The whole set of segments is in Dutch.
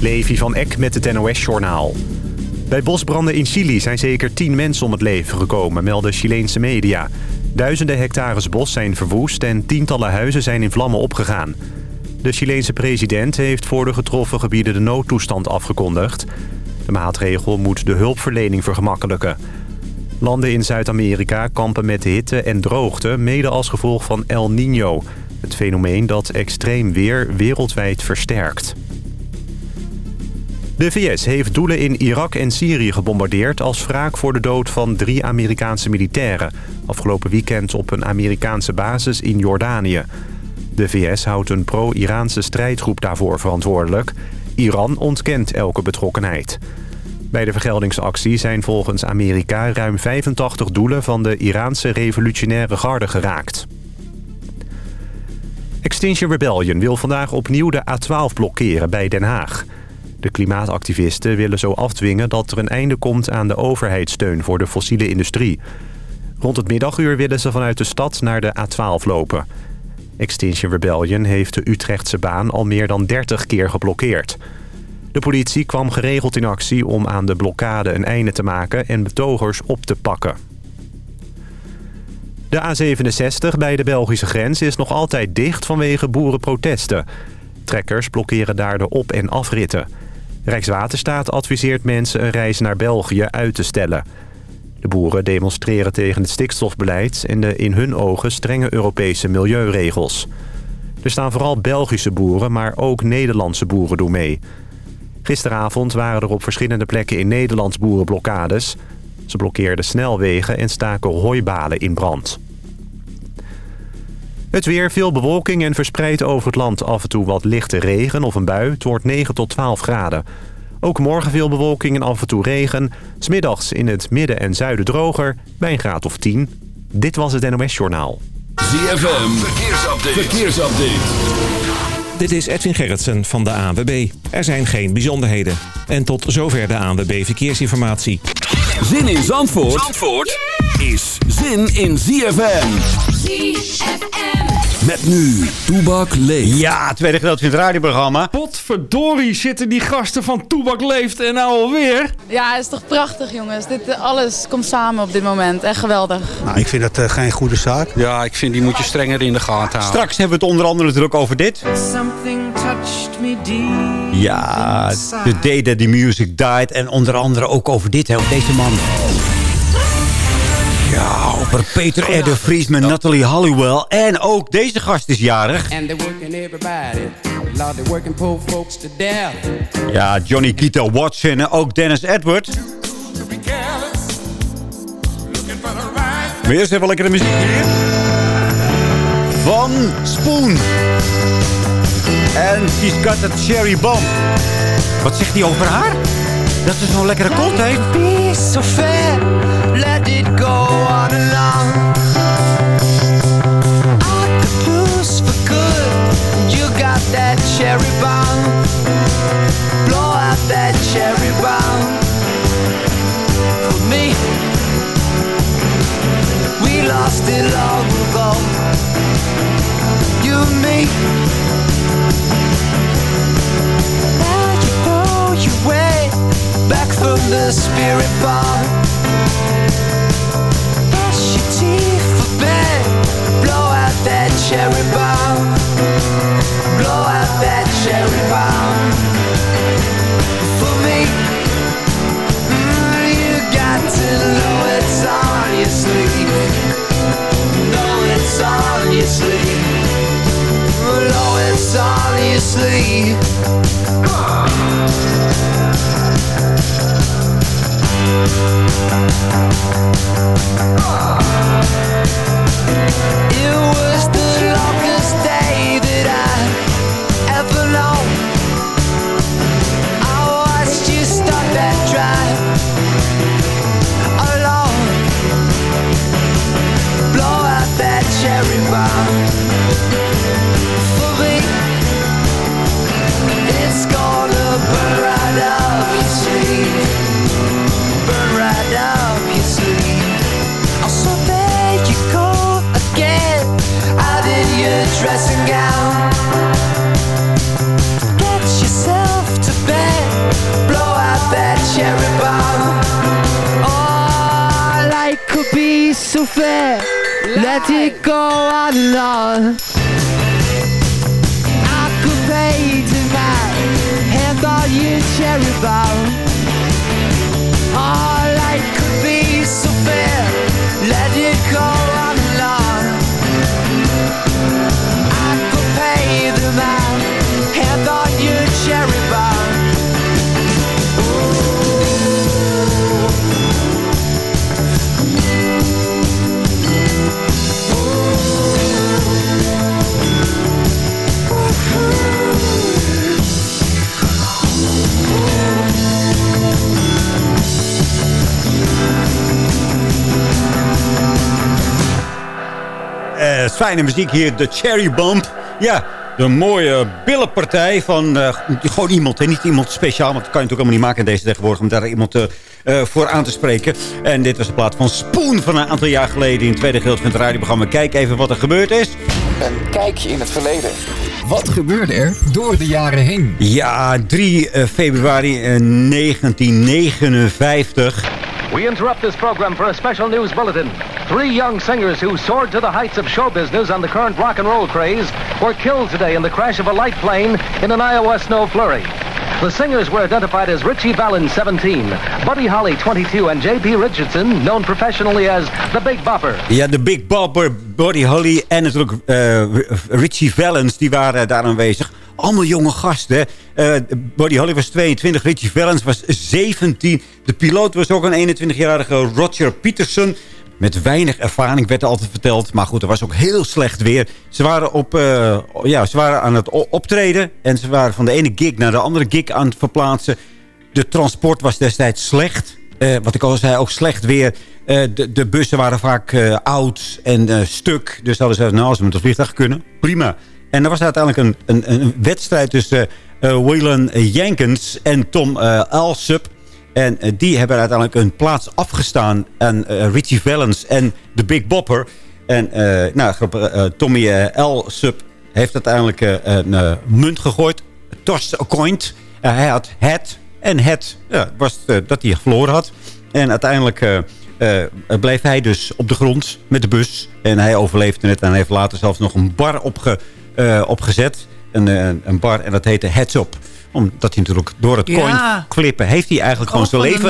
Levi van Eck met het NOS-journaal. Bij bosbranden in Chili zijn zeker tien mensen om het leven gekomen, melden Chileense media. Duizenden hectares bos zijn verwoest en tientallen huizen zijn in vlammen opgegaan. De Chileense president heeft voor de getroffen gebieden de noodtoestand afgekondigd. De maatregel moet de hulpverlening vergemakkelijken. Landen in Zuid-Amerika kampen met hitte en droogte, mede als gevolg van El Niño. Het fenomeen dat extreem weer wereldwijd versterkt. De VS heeft doelen in Irak en Syrië gebombardeerd... als wraak voor de dood van drie Amerikaanse militairen. Afgelopen weekend op een Amerikaanse basis in Jordanië. De VS houdt een pro-Iraanse strijdgroep daarvoor verantwoordelijk. Iran ontkent elke betrokkenheid. Bij de vergeldingsactie zijn volgens Amerika ruim 85 doelen... van de Iraanse revolutionaire garde geraakt. Extinction Rebellion wil vandaag opnieuw de A12 blokkeren bij Den Haag... De klimaatactivisten willen zo afdwingen dat er een einde komt aan de overheidssteun voor de fossiele industrie. Rond het middaguur willen ze vanuit de stad naar de A12 lopen. Extinction Rebellion heeft de Utrechtse baan al meer dan 30 keer geblokkeerd. De politie kwam geregeld in actie om aan de blokkade een einde te maken en betogers op te pakken. De A67 bij de Belgische grens is nog altijd dicht vanwege boerenprotesten. Trekkers blokkeren daar de op- en afritten. Rijkswaterstaat adviseert mensen een reis naar België uit te stellen. De boeren demonstreren tegen het stikstofbeleid... en de in hun ogen strenge Europese milieuregels. Er staan vooral Belgische boeren, maar ook Nederlandse boeren doen mee. Gisteravond waren er op verschillende plekken in Nederland boerenblokkades. Ze blokkeerden snelwegen en staken hooibalen in brand. Het weer, veel bewolking en verspreid over het land af en toe wat lichte regen of een bui. Het wordt 9 tot 12 graden. Ook morgen veel bewolking en af en toe regen. Smiddags in het midden en zuiden droger, bij een graad of 10. Dit was het NOS Journaal. ZFM, verkeersupdate. verkeersupdate. Dit is Edwin Gerritsen van de ANWB. Er zijn geen bijzonderheden. En tot zover de ANWB Verkeersinformatie. Zin in Zandvoort, Zandvoort is zin in ZFM. ZFM. Met nu, Toebak leeft. Ja, tweede gedeelte van het radioprogramma. Potverdorie zitten die gasten van Toebak leeft en nou alweer. Ja, het is toch prachtig jongens. Dit, eh, alles komt samen op dit moment. Echt geweldig. Nou, ik vind dat uh, geen goede zaak. Ja, ik vind die moet je strenger in de gaten houden. Straks hebben we het onder andere natuurlijk over dit. Ja, The Day That The Music Died. En onder andere ook over dit, hè, over deze man. Ja, over Peter R. de Vries met Natalie Halliwell. En ook deze gast is jarig. Ja, Johnny Guitar Watson en ook Dennis Edward. Maar eerst even lekkere muziek hier. Van Spoon. En she's got a cherry bomb. Wat zegt hij over haar? Dat ze zo'n lekkere kont heeft. Be so fair, cherry bomb. Blow out that cherry bomb. For me, we lost it long ago. You and me. Now you know your way back from the spirit bar. Brush your teeth for bed. Blow out that cherry bomb. On your sleeve. It was dressing gown. Get yourself to bed. Blow out that cherry bomb. Oh, life could be so fair. Let it go on and on I could pay tonight Hand all your cherry bomb. Fijne muziek hier, de Cherry Bump. Ja, de mooie billenpartij van eh, gewoon iemand. Hè? Niet iemand speciaal, want dat kan je natuurlijk helemaal niet maken in deze tegenwoordig... om daar iemand eh, eh, voor aan te spreken. En dit was de plaat van Spoon van een aantal jaar geleden... in het tweede gedeelte van het radioprogramma. Kijk even wat er gebeurd is. Een kijkje in het verleden. Wat gebeurde er door de jaren heen? Ja, 3 eh, februari eh, 1959... We interrupt this program for a special news bulletin. Three young singers who soared to the heights of show business on the current rock and roll craze were killed today in the crash of a light plane in an Iowa snow flurry. The singers were identified as Richie Valens, 17, Buddy Holly, 22, and J.P. Richardson, known professionally as the Big Bopper. Ja, de Big Bopper, Buddy Holly en natuurlijk eh, Richie Valens, die waren daar aanwezig. Allemaal jonge gasten. Eh Buddy Holly was 22, Richie Valens was 17. De piloot was ook een 21-jarige Roger Peterson. Met weinig ervaring werd er altijd verteld. Maar goed, er was ook heel slecht weer. Ze waren, op, eh, ja, ze waren aan het optreden. En ze waren van de ene gig naar de andere gig aan het verplaatsen. De transport was destijds slecht. Eh, wat ik al zei, ook slecht weer. De, de bussen waren vaak oud en stuk. Dus hadden ze nou, als we vliegtuig kunnen, prima. En er was uiteindelijk een, een, een wedstrijd tussen eh Waylon Jenkins en Tom eh Alsup. En die hebben uiteindelijk een plaats afgestaan aan Richie Valens en de Big Bopper. En nou, Tommy Alsup heeft uiteindelijk een munt gegooid. Toss a coin. Hij had het. En het ja, was dat hij verloren had. En uiteindelijk bleef hij dus op de grond met de bus. En hij overleefde het. En heeft later zelfs nog een bar opge, eh, opgezet. Een, eh, een bar. En dat heette Heads Up omdat hij natuurlijk door het Ja. coin flippen... heeft hij eigenlijk gewoon Oh, zijn leven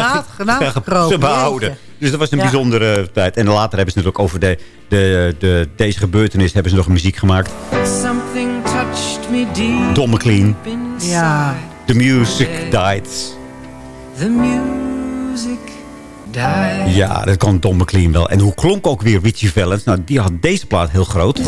naad- behouden. Dus dat was een Ja. bijzondere tijd. En later hebben ze natuurlijk over de, de, de, deze gebeurtenis... hebben ze nog muziek gemaakt. Something touched me deep Don McLean. inside. Ja. The Music Died. The music died. Ja, dat kan Don McLean wel. En hoe klonk ook weer Richie Valens? Nou, die had deze plaat heel groot.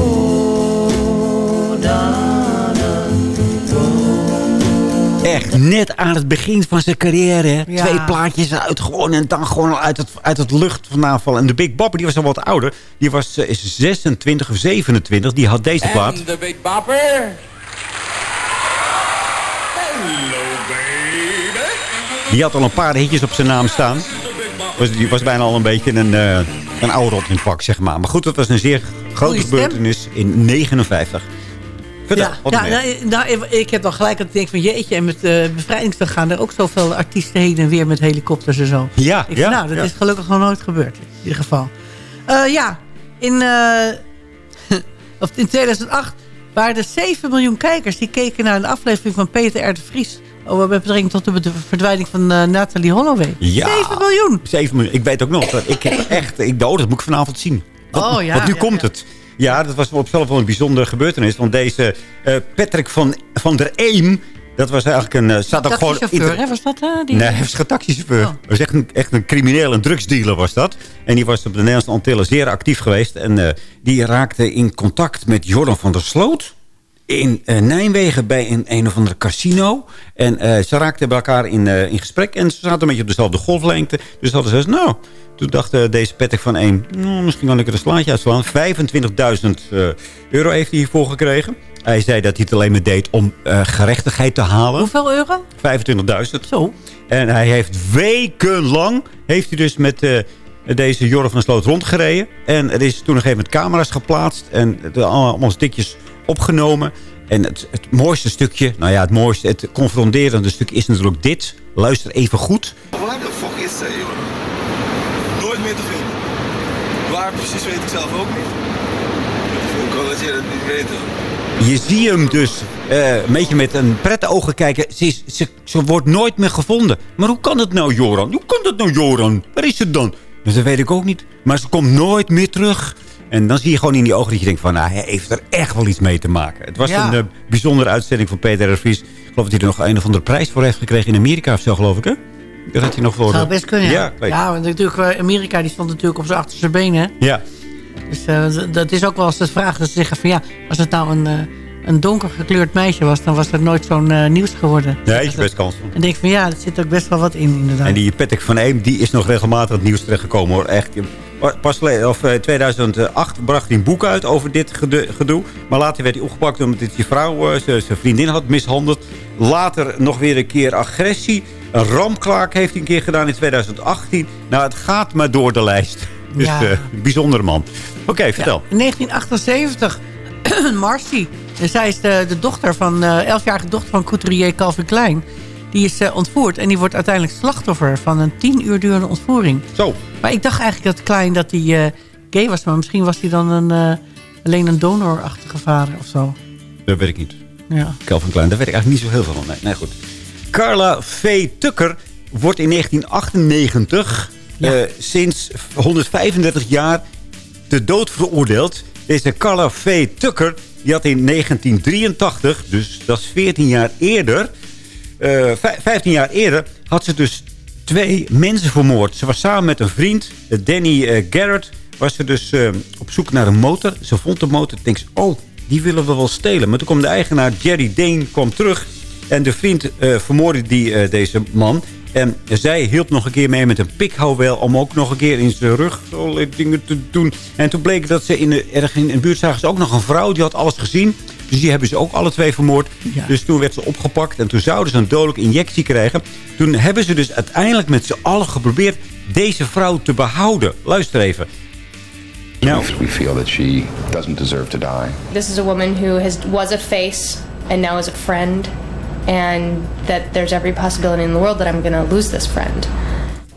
Echt net aan het begin van zijn carrière. Ja. Twee plaatjes uit gewoon en dan gewoon al uit het, uit het lucht vandaan vallen. En de Big Bopper, die was al wat ouder. Die was eh, is 26 of 27. Die had deze plaat. En de Big Bopper. Die had al een paar hitjes op zijn naam staan. Was, die was bijna al een beetje een, eh een oude rot in het vak, zeg maar. Maar goed, dat was een zeer grote gebeurtenis in 59. Vertel, Ja, ja nou, nou, ik- heb dan gelijk dat ik denk van jeetje. En met uh, bevrijdingsdag gaan er ook zoveel artiesten heen en weer met helikopters en zo. Ja, Ik ja, vind, nou, dat ja. is gelukkig nog nooit gebeurd in ieder geval. Eh, ja, in, eh, of in 2008 waren er 7 miljoen kijkers... die keken naar een aflevering van Peter R. de Vries... over met betrekking tot de verdwijning van eh, Nathalie Holloway. Ja. 7 miljoen! 7 miljoen. Ik weet ook nog. Dat ik heb echt... Ik, oh, dat moet ik vanavond zien. Wat, Oh, ja, want nu ja, komt ja. het. Ja, dat was op zichzelf wel een bijzondere gebeurtenis. Want deze eh, Patrick van, van der Eem... Dat was eigenlijk een... eh, zat ook gewoon hè? Was dat eh, die? Nee, hij was geen taxichauffeur. Oh. Dat was echt een, echt een crimineel, een drugsdealer was dat. En die was op de Nederlandse Antillen zeer actief geweest. En die raakte in contact met Jordan van der Sloot. In eh, Nijmegen bij een, een of andere casino. En eh, ze raakten bij elkaar in, eh, in gesprek. En ze zaten een beetje op dezelfde golflengte. Dus hadden ze gezegd, nou... Toen dacht deze Patrick van één... Nou, misschien kan ik er een slaatje uitslaan. 25.000 eh, euro heeft hij hiervoor gekregen. Hij zei dat hij het alleen maar deed om gerechtigheid te halen. Hoeveel euro? 25.000. Zo. En hij heeft wekenlang... heeft hij dus met deze Jorre van der Sloot rondgereden. En er is toen nog even met camera's geplaatst. En allemaal, stukjes opgenomen. En het, het mooiste stukje... Nou ja, het mooiste, het confronterende stukje is natuurlijk dit. Luister even goed. Waar de fuck is zij, joh? Nooit meer te vinden. Waar precies weet ik zelf ook niet. Hoe kan dat jij dat niet weten? Je ziet hem dus eh, een beetje met een pret ogen kijken. Ze, is, ze, ze wordt nooit meer gevonden. Maar hoe kan dat nou, Joran? Hoe kan dat nou, Joran? Waar is ze dan? Dus dat weet ik ook niet. Maar ze komt nooit meer terug. En dan zie je gewoon in die ogen dat je denkt van... Nou, hij heeft er echt wel iets mee te maken. Het was Ja. een eh, bijzondere uitzending van Peter R. Vries. Ik geloof dat hij er nog een of andere prijs voor heeft gekregen in Amerika of zo, geloof ik, hè? Dat had hij nog voor... Zou best kunnen, ja. Ja, ja want natuurlijk, eh, Amerika die stond natuurlijk op zijn achterste benen. Ja. Dus eh, dat is ook wel eens de vraag. Dat ze zeggen van ja, als het nou een, eh, een donker gekleurd meisje was... dan was het nooit zo'n eh, nieuws geworden. Ja, heeft je best kans. En ik denk van ja, er zit ook best wel wat in inderdaad. En die Patrick van Eem, die is nog regelmatig het nieuws terechtgekomen hoor. Echt. Pas of eh, 2008 bracht hij een boek uit over dit gedoe. Maar later werd hij opgepakt omdat hij zijn vrouw, eh, zijn vriendin had mishandeld. Later nog weer een keer agressie. Een ramklaak heeft hij een keer gedaan in 2018. Nou, het gaat maar door de lijst. Dus Ja. eh, een bijzondere man. Oké, vertel. In 1978, Marcy. Zij is de, de dochter van, eh 11-jarige dochter van couturier Calvin Klein. Die is eh, ontvoerd en die wordt uiteindelijk slachtoffer van een tien uur durende ontvoering. Zo. Maar ik dacht eigenlijk dat Klein dat hij eh, gay was. Maar misschien was hij dan een, eh, alleen een donorachtige vader of zo. Dat weet ik niet. Ja. Calvin Klein, daar weet ik eigenlijk niet zo heel veel van. Nee, nee goed. Carla V. Tucker wordt in 1998 eh, sinds 135 jaar de dood veroordeeld. Deze Carla V. Tucker die had in 1983, dus dat is 14 jaar eerder... eh, vij- 15 jaar eerder had ze dus twee mensen vermoord. Ze was samen met een vriend, eh, Danny eh, Garrett... was ze dus op zoek naar een motor. Ze vond de motor en denkt oh, die willen we wel stelen. Maar toen kwam de eigenaar Jerry Dane kwam terug... en de vriend vermoordde die, deze man... En zij hielp nog een keer mee met een pikhouwel... om ook nog een keer in zijn rug dingen te doen. En toen bleek dat ze in de, erg in de buurt zagen ze ook nog een vrouw... die had alles gezien. Dus die hebben ze ook alle twee vermoord. Dus toen werd ze opgepakt en toen zouden ze een dodelijke injectie krijgen. Toen hebben ze dus uiteindelijk met z'n allen geprobeerd... deze vrouw te behouden. Luister even. Nou, We feel that she doesn't deserve to die. This is a woman who has was a face and now is a friend, and that there's every possibility in the world that I'm going to lose this friend.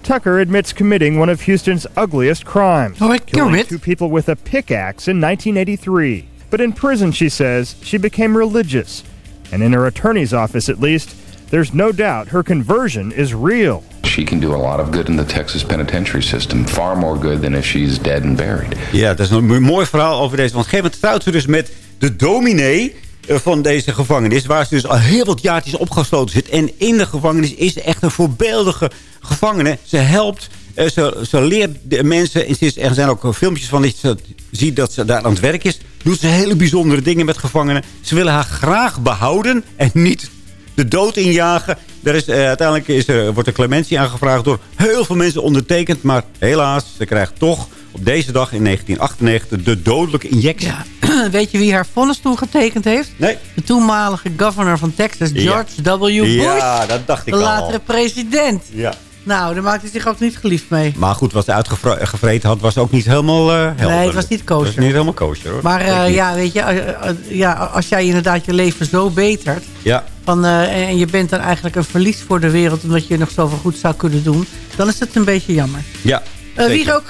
Tucker admits committing one of Houston's ugliest crimes, Oh, killing it. two people with a pickaxe in 1983. But in prison, she says, she became religious. And in her attorney's office, at least, there's no doubt her conversion is real. She can do a lot of good in the Texas penitentiary system. Far more good than if she's dead and buried. Ja, dat is een mo- mooi verhaal over deze. Want op een gegeven moment trouwt ze dus met de dominee eh, van deze gevangenis. Waar ze dus al heel wat jaartjes opgesloten zit. En in de gevangenis is ze echt een voorbeeldige gevangene. Ze helpt, eh, ze, ze leert de mensen. En er zijn ook filmpjes van dat ze ziet dat ze daar aan het werk is. Doet ze hele bijzondere dingen met gevangenen. Ze willen haar graag behouden en niet de dood injagen. Er is, eh, uiteindelijk is, er wordt er clementie aangevraagd door heel veel mensen ondertekend. Maar helaas, ze krijgt toch op deze dag in 1998 de dodelijke injectie. Weet je wie haar vonnis toen getekend heeft? Nee. De toenmalige governor van Texas, George W. Bush. Ja, dat dacht ik de al. latere president. Ja. Nou, daar maakte hij zich ook niet geliefd mee. Maar goed, wat ze uitgevreten had, was ook niet helemaal eh helder. Nee, het was niet kosher. Het was niet helemaal kosher, hoor. Maar eh, ja, weet je, eh, ja, als jij inderdaad je leven zo betert... Ja. Van, en je bent dan eigenlijk een verlies voor de wereld... omdat je nog zoveel goed zou kunnen doen... dan is het een beetje jammer. Ja, wie ook,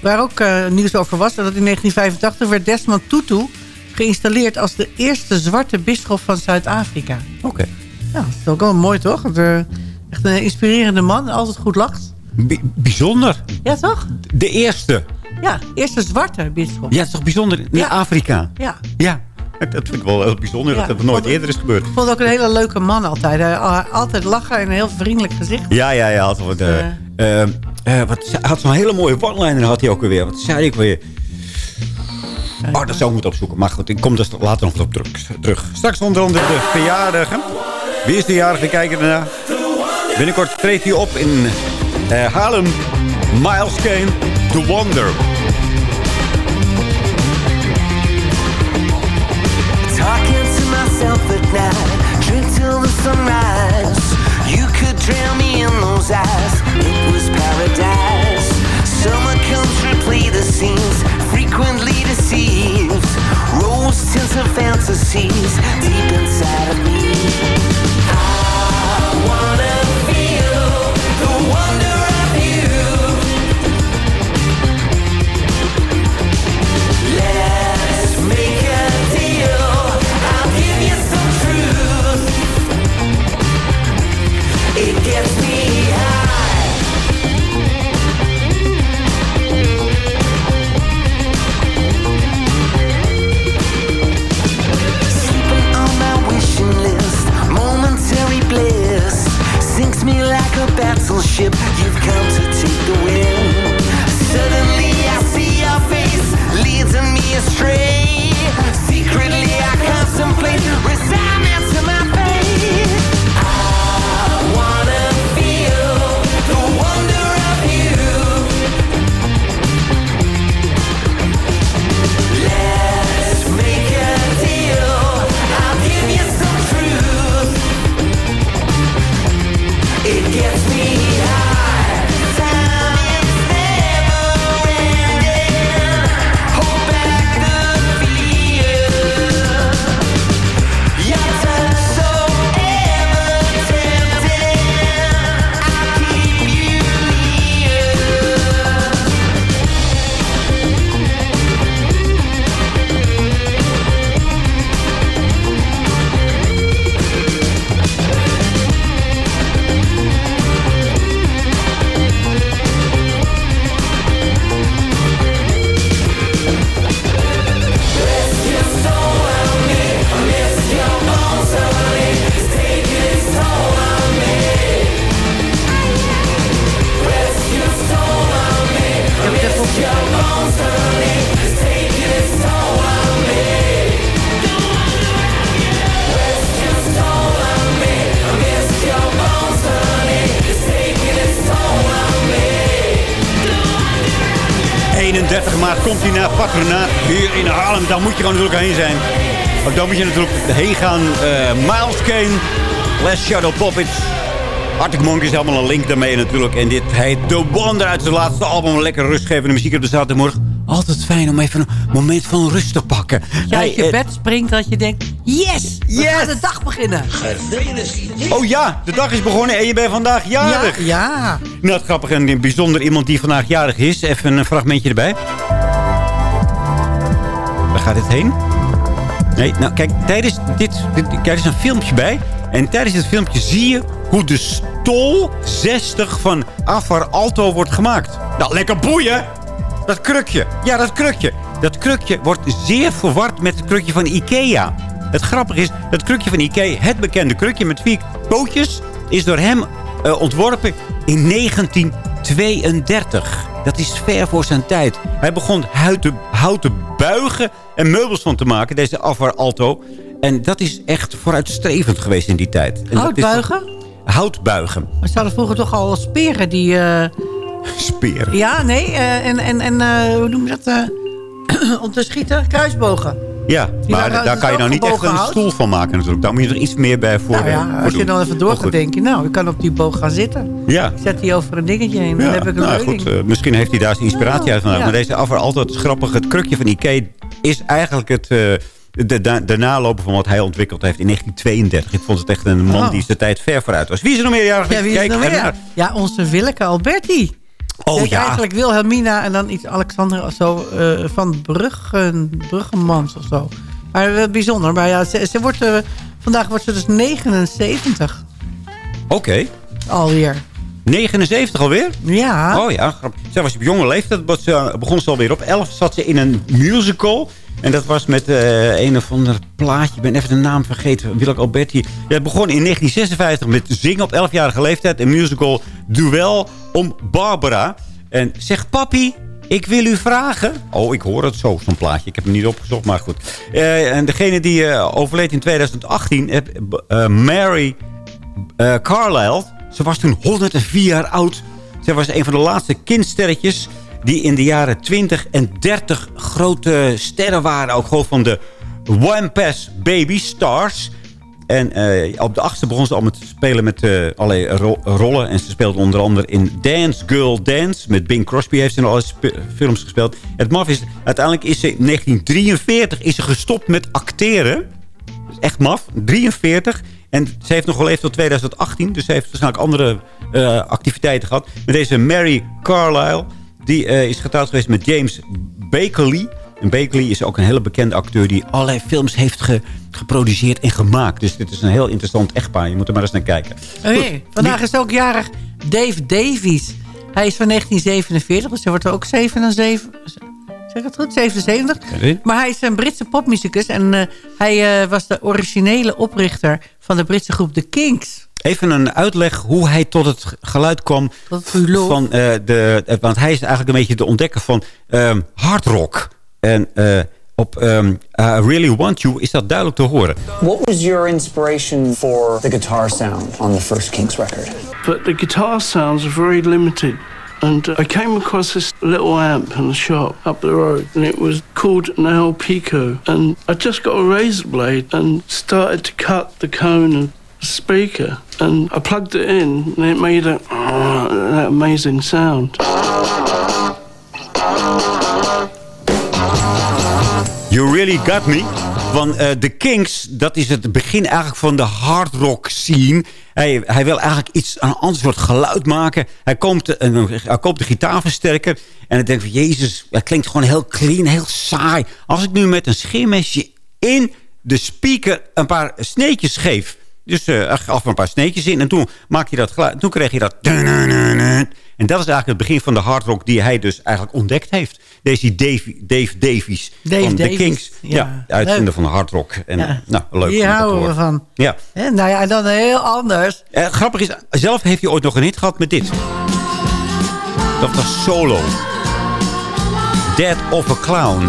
waar ook nieuws over was... dat in 1985 werd Desmond Tutu geïnstalleerd... als de eerste zwarte bisschop van Zuid-Afrika. Oké. Ja, dat is ook wel mooi, toch? De, echt een inspirerende man, altijd goed lacht. Bi- bijzonder. Ja, toch? De eerste. Ja, eerste zwarte bisschop. Ja, is toch bijzonder in Afrika? Ja. Ja, dat vind ik wel heel bijzonder. Ja. Dat het nooit eerder is gebeurd. Ik vond ook een hele leuke man altijd. Altijd lachen en een heel vriendelijk gezicht. Ja, ja, ja. Wat, eh, eh, eh, wat, hij had zo'n hele mooie one-liner had hij ook weer. Wat zei ik weer? Oh, dat zou ik moeten opzoeken. Maar goed, ik kom er later nog op terug. terug. Straks onder andere de verjaardagen. Wie is de jarige? Kijken daarna. Binnenkort treedt hij op in eh Haarlem. Miles Kane, The Wonder. Talking to myself at night, drink till the sunrise. You could drown me in those eyes. It was paradise. Summer comes the scenes, frequently. Rose tinted fantasies deep inside of me. Komt hij naar Patronaat hier in Haarlem. Daar moet je gewoon natuurlijk heen zijn. Ook dan moet je natuurlijk heen gaan. Eh Miles Kane, Les Shadow Puppets. Arctic Monkeys, helemaal een link daarmee natuurlijk. En dit heet The Wonder uit zijn laatste album. Lekker rustgevende muziek op de zaterdagmorgen. Altijd fijn om even een moment van rust te pakken. Dat je Hey, eh, bed springt dat je denkt... Yes! We Yes! gaan de dag beginnen. Oh ja, de dag is begonnen en je bent vandaag jarig. Ja, ja. Nou, het grappig en bijzonder iemand die vandaag jarig is. Even een fragmentje erbij. Gaat dit heen? Nee, nou kijk, tijdens dit, kijk, er is een filmpje bij. En tijdens dit filmpje zie je hoe de stol 60 van Afar Alto wordt gemaakt. Nou, lekker boeien! Dat krukje. Ja, dat krukje. Dat krukje wordt zeer verward met het krukje van Ikea. Het grappige is, dat krukje van Ikea, het bekende krukje met vier pootjes... is door hem eh, ontworpen in 1932. Dat is ver voor zijn tijd. Hij begon houten, houten buigen en meubels van te maken, deze Afar Alto. En dat is echt vooruitstrevend geweest in die tijd. En dat is- Houtbuigen? Houtbuigen. Maar ze hadden vroeger toch al speren die... eh, Speren. ja, nee. eh, en en, en eh, hoe noem je dat? om te schieten? Kruisbogen. Ja, maar waren- daar kan je nou niet echt een stoel van maken natuurlijk. Daar moet je er iets meer bij voor nou ja, voor als je dan even door gaat denken... Nou, ik kan op die boog gaan zitten. Ja. Ik zet die over een dingetje heen. Dan Ja, heb ik een nou goed, eh, misschien heeft hij daar zijn inspiratie uit vandaan. ja. Maar deze afval altijd grappig. Het krukje van Ikea is eigenlijk het, eh, de, de, de naloper van wat hij ontwikkeld heeft in 1932. Ik vond het echt een man Oh. die zijn tijd ver vooruit was. Wie is er nog meer? Ja, wie is er nog meer? Ja, onze Willeke Alberti. Oh ja. Eigenlijk Wilhelmina en dan iets Alexander of zo eh, van Bruggen, Bruggemans of zo. Maar wel bijzonder. Maar ja, ze, ze wordt, eh, vandaag wordt ze dus 79 Oké. alweer. 79 alweer? Ja. Oh ja, grappig. Zij was op jonge leeftijd, begon ze alweer op. 11 zat ze in een musical. En dat was met eh, een of ander plaatje. Ik ben even de naam vergeten. Willem Alberti. Ja, het begon in 1956 met zingen op 11-jarige leeftijd. Een musical Duel om Barbara. En zegt papi, ik wil u vragen... Oh, ik hoor het zo, zo'n plaatje. Ik heb hem niet opgezocht, maar goed. Eh, en degene die eh, overleed in 2018... eh, eh, Mary Carlyle. Ze was toen 104 jaar oud. Zij was een van de laatste kindsterretjes... die in de jaren 20 en 30 grote sterren waren. Ook gewoon van de Wampus Baby Stars. En eh, op de achtste begon ze al met spelen met eh, allerlei ro- rollen. En ze speelde onder andere in Dance Girl Dance. Met Bing Crosby heeft ze in spe- films gespeeld. Het maf is, uiteindelijk is ze in 1943 is ze gestopt met acteren. Dat is echt maf. 43. En ze heeft nog geleefd tot 2018. Dus ze heeft waarschijnlijk andere eh, activiteiten gehad. Met deze Mary Carlyle. Die eh, is getrouwd geweest met James Bakeley. En Bakeley is ook een hele bekende acteur... die allerlei films heeft ge- geproduceerd en gemaakt. Dus dit is een heel interessant echtpaar. Je moet er maar eens naar kijken. Oké, vandaag is ook jarig Dave Davies. Hij is van 1947, dus hij wordt er ook 77. Zeg het goed? 77. Oké. Maar hij is een Britse popmuzikus. En eh, hij eh, was de originele oprichter van de Britse groep The Kinks. Even een uitleg hoe hij tot het geluid kwam. van, uh, de, uh, want hij is eigenlijk een beetje de ontdekker van um, hard rock. En uh, op um, I Really Want You is dat duidelijk te horen. What was your inspiration for the guitar sound on the first Kinks record? But the guitar sounds are very limited. And uh, I came across this little amp in the shop up the road, and it was called an El Pico. And I just got a razor blade and started to cut the cone the speaker. And I plugged it in, and it made oh, that amazing sound. You Really Got Me van uh, The Kings. Dat is het begin eigenlijk van de hard rock scene. Hij, hij wil eigenlijk iets, een ander soort geluid maken. Hij koopt, een, hij koopt de gitaarversterker. En ik denk van, jezus, het klinkt gewoon heel clean, heel saai. Als ik nu met een scheermesje in de speaker een paar sneetjes geef... Dus uh, af een paar sneetjes in. En toen maak je dat geluid. Toen kreeg je dat... En dat is eigenlijk het begin van de hardrock die hij dus eigenlijk ontdekt heeft. Deze Dave, Dave Davies Dave van Davies, de Kings. Ja, ja. de uitvinder van de hardrock. En, Ja. nou, leuk. Hier houden we van. Ja. Hè, nou ja, en dan heel anders. Eh, grappig is, zelf heeft hij ooit nog een hit gehad met dit. Dat was Solo. Dead of a Clown.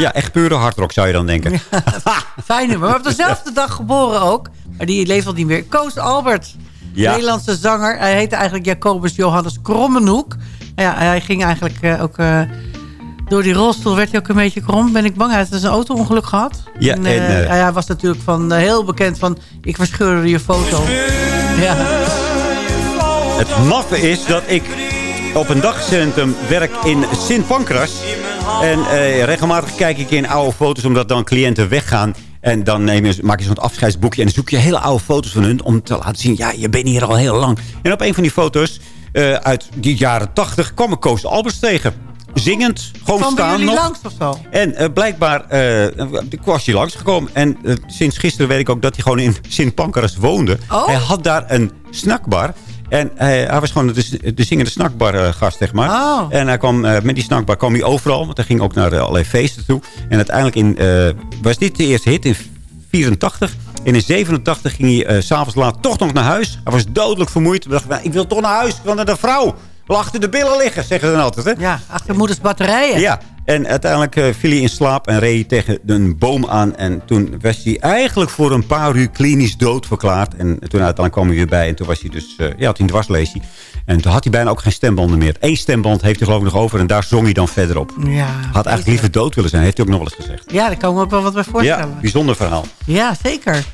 Ja, echt pure hardrock zou je dan denken. Fijn nummer. Maar op dezelfde dag geboren ook. Maar die leeft al niet meer. Koos Albert. Ja. Nederlandse zanger. Hij heette eigenlijk Jacobus Johannes Krommenhoek. Nou Ja, hij ging eigenlijk eh, ook... eh, door die rolstoel werd hij ook een beetje krom. Ben ik bang. Hij had dus een auto-ongeluk gehad. Ja, en, en, eh, hij was natuurlijk van, heel bekend van... Ik verscheurde je foto. Ja. Het maffe is dat ik op een dagcentrum werk in Sint Pancras. En eh, regelmatig kijk ik in oude foto's omdat dan cliënten weggaan. En dan neem je, maak je zo'n afscheidsboekje en dan zoek je hele oude foto's van hun... om te laten zien, ja, je bent hier al heel lang. En op een van die foto's eh, uit die jaren tachtig kwam ik Koos Alberts tegen. Zingend, gewoon bij staan nog. langs of zo? En eh, blijkbaar was hij langsgekomen. En sinds gisteren weet ik ook dat hij gewoon in Sint Pancras woonde. Oh. Hij had daar een snackbar. En hij, hij was gewoon de, de zingende snackbar eh, gast, zeg maar. Oh. En hij kwam, eh, met die snackbar kwam hij overal. Want hij ging ook naar eh, allerlei feesten toe. En uiteindelijk in, eh, was dit de eerste hit in 84. En in 87 ging hij eh, s s'avonds laat toch nog naar huis. Hij was dodelijk vermoeid. Hij dacht, "Nou, ik wil toch naar huis. Ik wil naar de vrouw. Achter de billen liggen, zeggen ze dan altijd. Hè? Ja, achter moeders batterijen. Ja, en uiteindelijk eh, viel hij in slaap en reed hij tegen een boom aan. En toen was hij eigenlijk voor een paar uur klinisch dood verklaard. En toen uiteindelijk kwam hij weer bij. En toen was hij dus, eh, ja, had hij een dwarslesie. En toen had hij bijna ook geen stembanden meer. Eén stemband heeft hij geloof ik nog over. En daar zong hij dan verder op. Ja, Had eigenlijk liever dood willen zijn. Heeft hij ook nog wel eens gezegd. ja daar kan ik me ook wel wat bij voorstellen. Ja, bijzonder verhaal. Ja, zeker.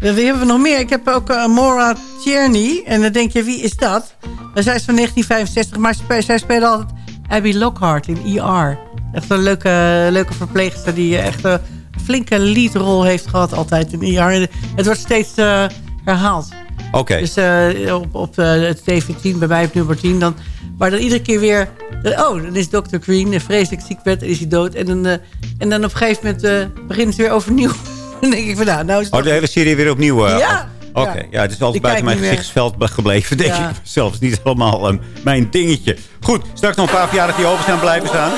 We, we hebben nog meer. Ik heb ook uh, Maura Tierney. En dan denk je, wie is dat? Maar zij is van 1965, maar spe- zij speelde altijd Abby Lockhart in ER. Echt een leuke, leuke verpleegster die eh, echt een flinke leadrol heeft gehad altijd in ER. En het wordt steeds eh, herhaald. Oké. Dus eh, op, op eh, het TV10, bij mij op nummer 10. Dan, maar dan iedere keer weer... eh, oh, dan is Dr. Green een vreselijk ziek bed en is hij dood. En dan, eh, en dan op een gegeven moment eh, beginnen ze weer overnieuw. dan denk ik van nou, nou is het Oh, de hele serie weer opnieuw. eh, Ja. af. Oké, Ja. ja. het is altijd Ik buiten mijn gezichtsveld gebleven, denk Ja. ik. Zelfs niet helemaal ehm, mijn dingetje. Goed, straks nog een paar verjaardag die zijn blijven staan.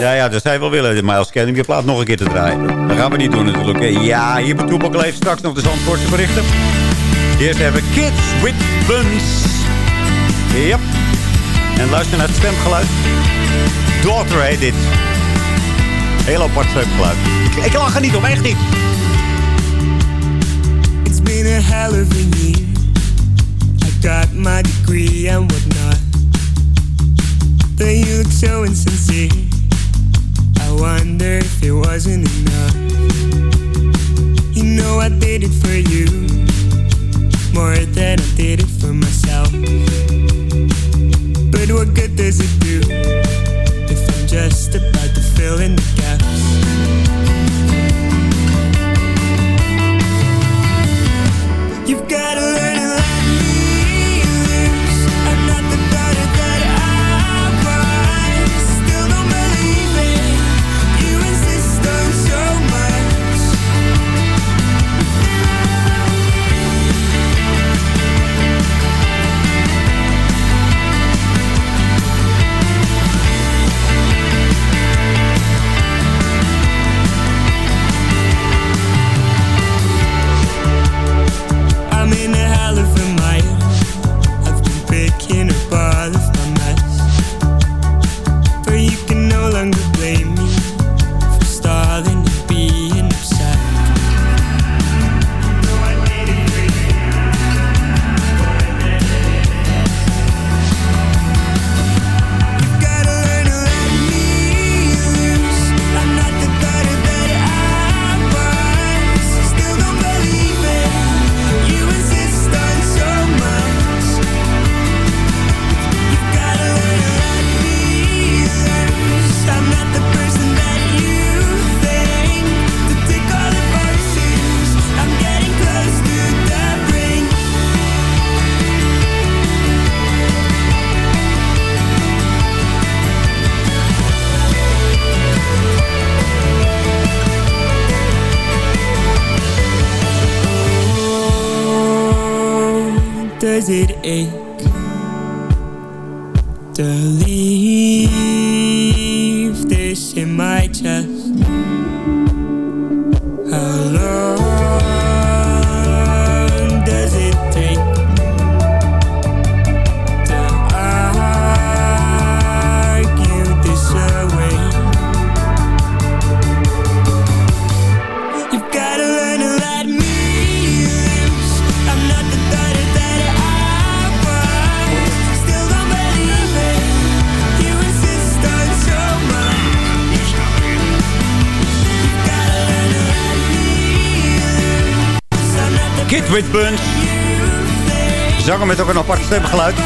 Ja, ja, dat zij wel willen, de Miles Kennedy weer plaat nog een keer te draaien. Dat gaan we niet doen natuurlijk. Ja, hier bij Toepak leeft straks nog de Zandvoortse berichten. Eerst hebben we Kids with Buns. Yep. En luister naar het stemgeluid. Daughter heet dit. Heel apart stemgeluid. Ik, ik lach er niet om, echt niet. A hell of a year. I got my degree and whatnot. But you look so insincere. I wonder if it wasn't enough. You know I did it for you. More than I did it for myself. But what good does it do if I'm just about to fill in the gaps? You've got to learn does it ache? To Whitburn. Zanger met ook een apart stemgeluid.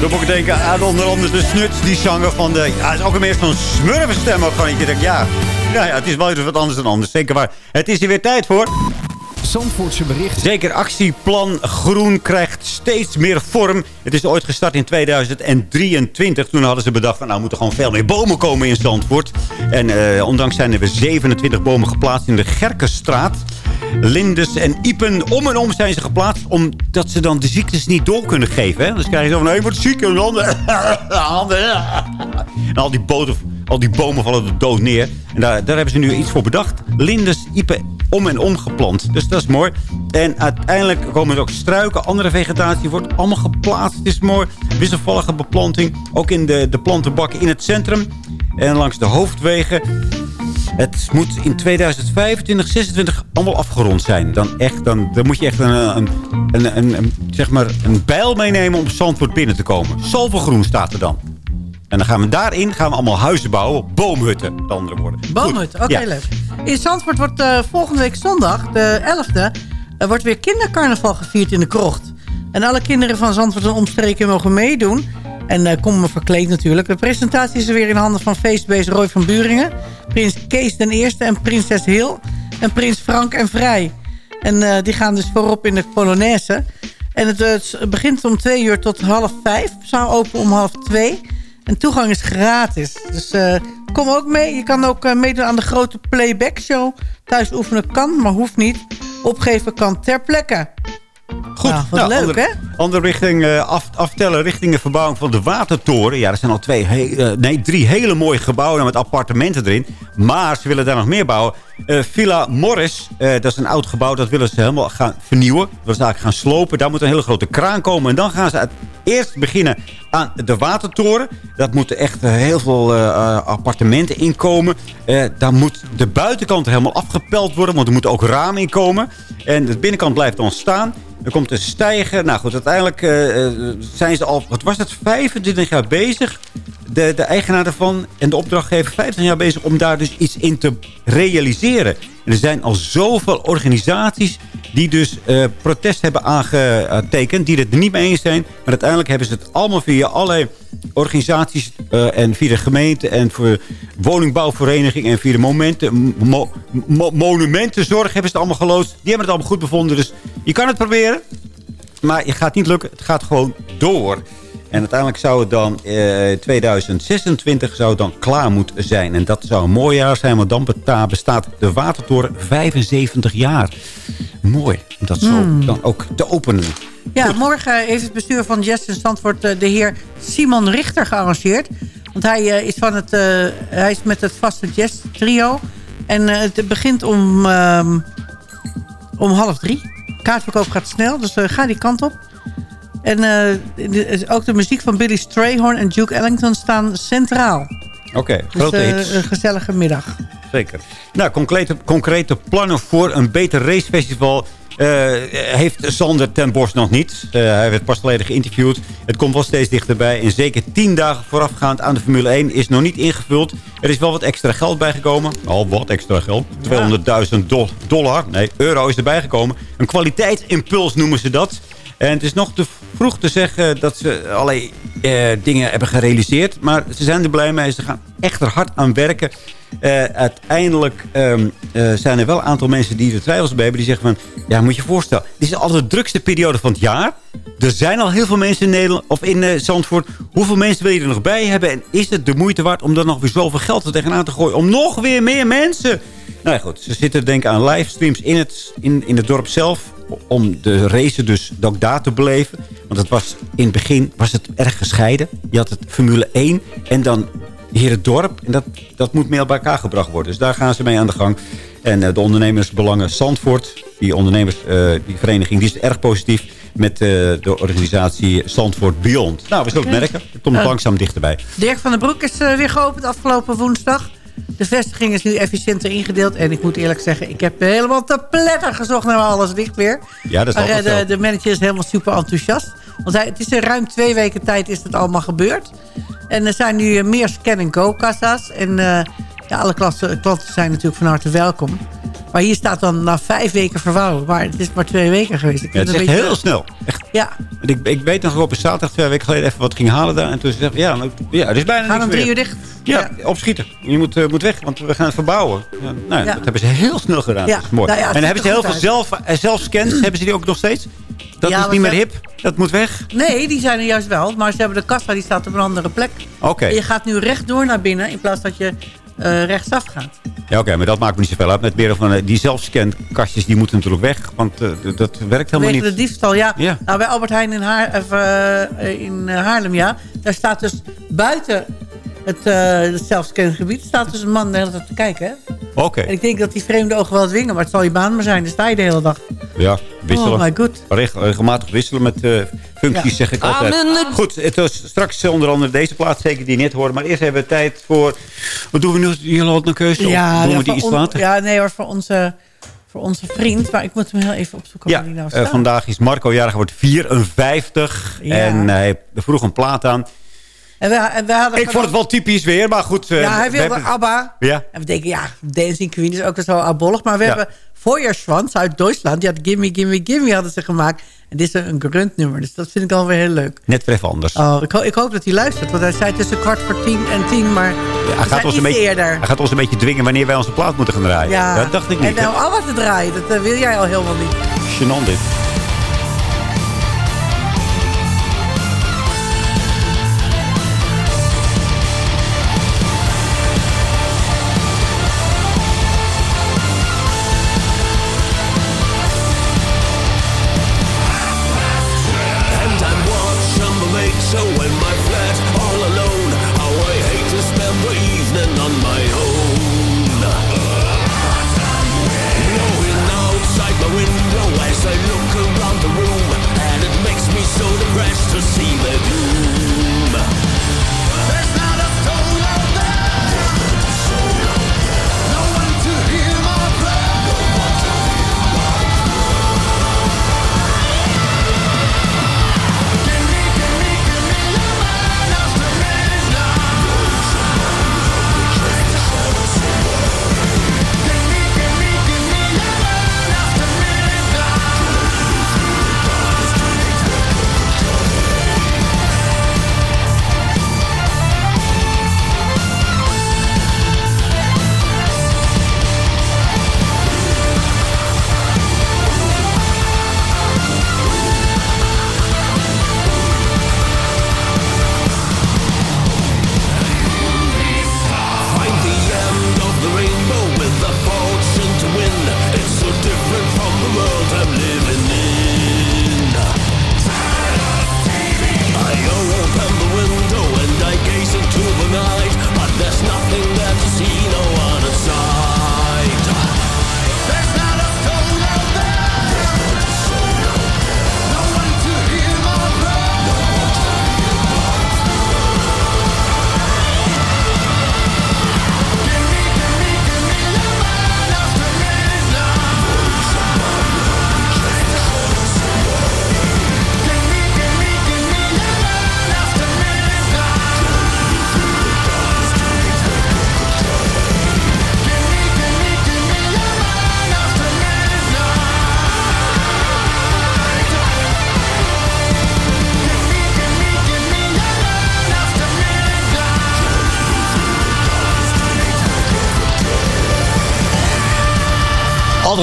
Dan moet ik denken aan onder andere de snuts, die zanger van de... Ja, het is ook meer zo'n smurfenstem ook gewoon. Je denkt, ja, ja, ja, het is wel iets wat anders dan anders. Zeker waar. Het is hier weer tijd voor. Zandvoortse bericht. Zeker actieplan Groen krijgt steeds meer vorm. Het is ooit gestart in 2023. Toen hadden ze bedacht van nou moeten gewoon veel meer bomen komen in Zandvoort. En eh, ondanks zijn er weer 27 bomen geplaatst in de Gerkenstraat. Lindes en Iepen om en om zijn ze geplaatst. Omdat ze dan de ziektes niet door kunnen geven. Hè? Dus krijg je zo van, hé, wordt ziek. En. En al die, al die bomen vallen er dood neer. En daar, daar hebben ze nu iets voor bedacht. Lindes, Iepen om en om geplant. Dus dat is mooi. En uiteindelijk komen er ook struiken, andere vegetatie wordt allemaal geplaatst. Het is mooi. Wisselvallige beplanting. Ook in de, de plantenbakken in het centrum. En langs de hoofdwegen. Het moet in 2025, 26 allemaal afgerond zijn. Dan, echt, dan, dan moet je echt een, een, een, een, zeg maar een bijl meenemen om Zandvoort binnen te komen. Zalvergroen staat er dan. En dan gaan we daarin gaan we allemaal huizen bouwen. Boomhutten, met andere woorden. Boomhut, oké Ja. leuk. In Zandvoort wordt eh, volgende week zondag, de 11e... er wordt weer kindercarnaval gevierd in de krocht. En alle kinderen van Zandvoort en omstreken mogen meedoen. En eh kom maar verkleed natuurlijk. De presentatie is er weer in handen van feestbeest Roy van Buringen. Prins Kees den Eerste en prinses Hil. En prins Frank en Vrij. En eh, die gaan dus voorop in de Polonaise. En het, begint om twee uur tot half vijf. Zaal open om half twee. En toegang is gratis. Dus eh, kom ook mee. Je kan ook meedoen aan de grote playback show. Thuis oefenen kan, maar hoeft niet. Opgeven kan ter plekke. Goed, Nou, wat nou, leuk, andere, hè? Andere richting af, aftellen richting de verbouwing van de Watertoren. Ja, er zijn al twee, he- eh, nee, drie hele mooie gebouwen met appartementen erin. Maar ze willen daar nog meer bouwen. Eh, Villa Morris, dat is een oud gebouw. Dat willen ze helemaal gaan vernieuwen. Dat willen ze eigenlijk gaan slopen. Daar moet een hele grote kraan komen. En dan gaan ze eerst beginnen aan de Watertoren. Dat moeten echt heel veel appartementen inkomen. Daar moet de buitenkant helemaal afgepeld worden. Want er moeten ook ramen in komen. En de binnenkant blijft dan staan. Er komt een stijger. Nou goed, uiteindelijk eh, eh, zijn ze al, wat was het, 25 jaar bezig. De, de eigenaar ervan en de opdrachtgever 25 jaar bezig om daar dus iets in te realiseren. En er zijn al zoveel organisaties die dus eh, protest hebben aangetekend. Die het er niet mee eens zijn. Maar uiteindelijk hebben ze het allemaal via allerlei organisaties eh, en via de gemeente en voor woningbouwvereniging en via de monumentenzorg hebben ze het allemaal geloosd. Die hebben het allemaal goed bevonden. Dus je kan het proberen, maar je gaat niet lukken. Het gaat gewoon door. En uiteindelijk zou het dan eh 2026 zou het dan klaar moeten zijn. En dat zou een mooi jaar zijn, want dan bestaat de Watertoren 75 jaar. Mooi om dat zo Hmm. dan ook te openen. Ja, morgen heeft het bestuur van Jazz in Zandvoort eh, de heer Simon Richter gearrangeerd. Want hij, eh, is, van het, eh, hij is met het vaste jazz trio. En eh, het begint om, ehm, om half drie. Kaartverkoop gaat snel, dus eh, ga die kant op. En eh, de- ook de muziek van Billy Strayhorn en Duke Ellington staan centraal. Oké, Dus grote hits. een gezellige middag. Zeker. Nou, concrete, concrete plannen voor een beter racefestival... eh, heeft Sander ten Bos nog niet. Hij werd pas geleden geïnterviewd. Het komt wel steeds dichterbij. En zeker tien dagen voorafgaand aan de Formule 1 is nog niet ingevuld. Er is wel wat extra geld bijgekomen. Al wat extra geld. 200.000 do- dollar. Nee, euro is erbij gekomen. Een kwaliteitsimpuls noemen ze dat. En het is nog te vroeg te zeggen dat ze allerlei eh, dingen hebben gerealiseerd. Maar ze zijn er blij mee. Ze gaan echt er hard aan werken. Eh, uiteindelijk ehm, eh, zijn er wel een aantal mensen die er twijfels bij hebben. Die zeggen van, ja moet je je voorstellen. Dit is altijd de drukste periode van het jaar. Er zijn al heel veel mensen in Nederland of in Zandvoort. Hoeveel mensen wil je er nog bij hebben? En is het de moeite waard om er nog weer zoveel geld er tegenaan te gooien? Om nog weer meer mensen Nou ja, goed. Ze zitten te denken aan livestreams in het, in, in het dorp zelf. Om de race dus ook daar te beleven. Want het was, in het begin was het erg gescheiden. Je had het Formule 1 en dan hier het dorp. En dat, dat moet meer bij elkaar gebracht worden. Dus daar gaan ze mee aan de gang. En eh, de ondernemersbelangen Zandvoort, die ondernemers, eh, die vereniging, die is erg positief met eh, de organisatie Zandvoort Beyond. Nou, we zullen het merken. Het komt langzaam dichterbij. Dirk van den Broek is weer geopend afgelopen woensdag. De vestiging is nu efficiënter ingedeeld. En ik moet eerlijk zeggen, ik heb helemaal te pletter gezocht naar alles dicht weer. Ja, dat is Maar, eh, de, de manager is helemaal super enthousiast. Want hij, het is in ruim twee weken tijd is het allemaal gebeurd. En er zijn nu meer scan-and-go-kassa's. En eh, ja, alle klassen, klanten zijn natuurlijk van harte welkom. Maar hier staat dan na vijf weken vervouwen. Maar het is maar twee weken geweest. Ik Ja, het is een echt beetje- heel snel. Echt. Ja, Want Ik, ik weet nog op een zaterdag twee weken geleden even wat ging halen daar. En toen zei ik, ja, nou, ja, er is bijna gaan om drie uur dicht. Ja, opschieten. Je moet, eh, moet weg, want we gaan het verbouwen. Ja, nou, ja. Dat hebben ze heel snel gedaan. Ja. Dat is mooi. Nou het en dan hebben ze heel veel zelf, eh, zelfscans. hebben ze die ook nog steeds? Dat is niet meer hip. Dat moet weg. Nee, die zijn er juist wel. Maar ze hebben de kassa, die staat op een andere plek. Oké. En je gaat nu rechtdoor naar binnen in plaats dat je rechtsaf gaat. Ja, oké, maar dat maakt me niet zoveel uit. Met meer van eh, die zelfscankastjes, die moeten natuurlijk weg. Want eh, dat werkt helemaal Vanwege niet. de diefstal, ja. Ja. Nou, bij Albert Heijn in, Haar, eh, in eh, Haarlem, ja. Daar staat dus buiten het, eh het zelfscangebied... staat dus een man de hele tijd te kijken, hè. Oké, En ik denk dat die vreemde ogen wel dwingen... maar het zal je baan maar zijn. Daar sta je de hele dag. ja, wisselen. Oh my god. Reg- regelmatig wisselen met eh, functies, Ja. zeg ik altijd. Goed, het was straks eh, onder andere deze plaats, zeker die je net hoorde. Maar eerst hebben we tijd voor... Wat doen we nu? Jullie hadden een keuze? Of doen ja, we die voor iets later? Ja, nee hoor, voor onze, voor onze vriend. Maar ik moet hem heel even opzoeken Ja, waar die nou eh, staat. vandaag is Marco jarig, wordt 54. Ja. En hij vroeg een plaat aan. En we, en we hadden Ik vond het wel typisch weer, maar goed. eh, Ja, hij we wilde hebben- ABBA. Ja. En we denken, ja, Dancing Queen is ook wel zo abollig. Maar we Ja. hebben Feuerschwanz uit Duitsland. Die had Gimme, Gimme, Gimme hadden ze gemaakt. En dit is een gruntnummer. Dus dat vind ik alweer heel leuk. Net weer even anders. Oh, ik, ho- ik hoop dat hij luistert. Want hij zei tussen kwart voor tien en tien. Maar Ja, hij, gaat ons een beetje, eerder. hij gaat ons een beetje dwingen wanneer wij onze plaat moeten gaan draaien. Ja. Dat dacht ik niet. En nou ABBA te draaien, dat eh, wil jij al helemaal niet. Gênant dit.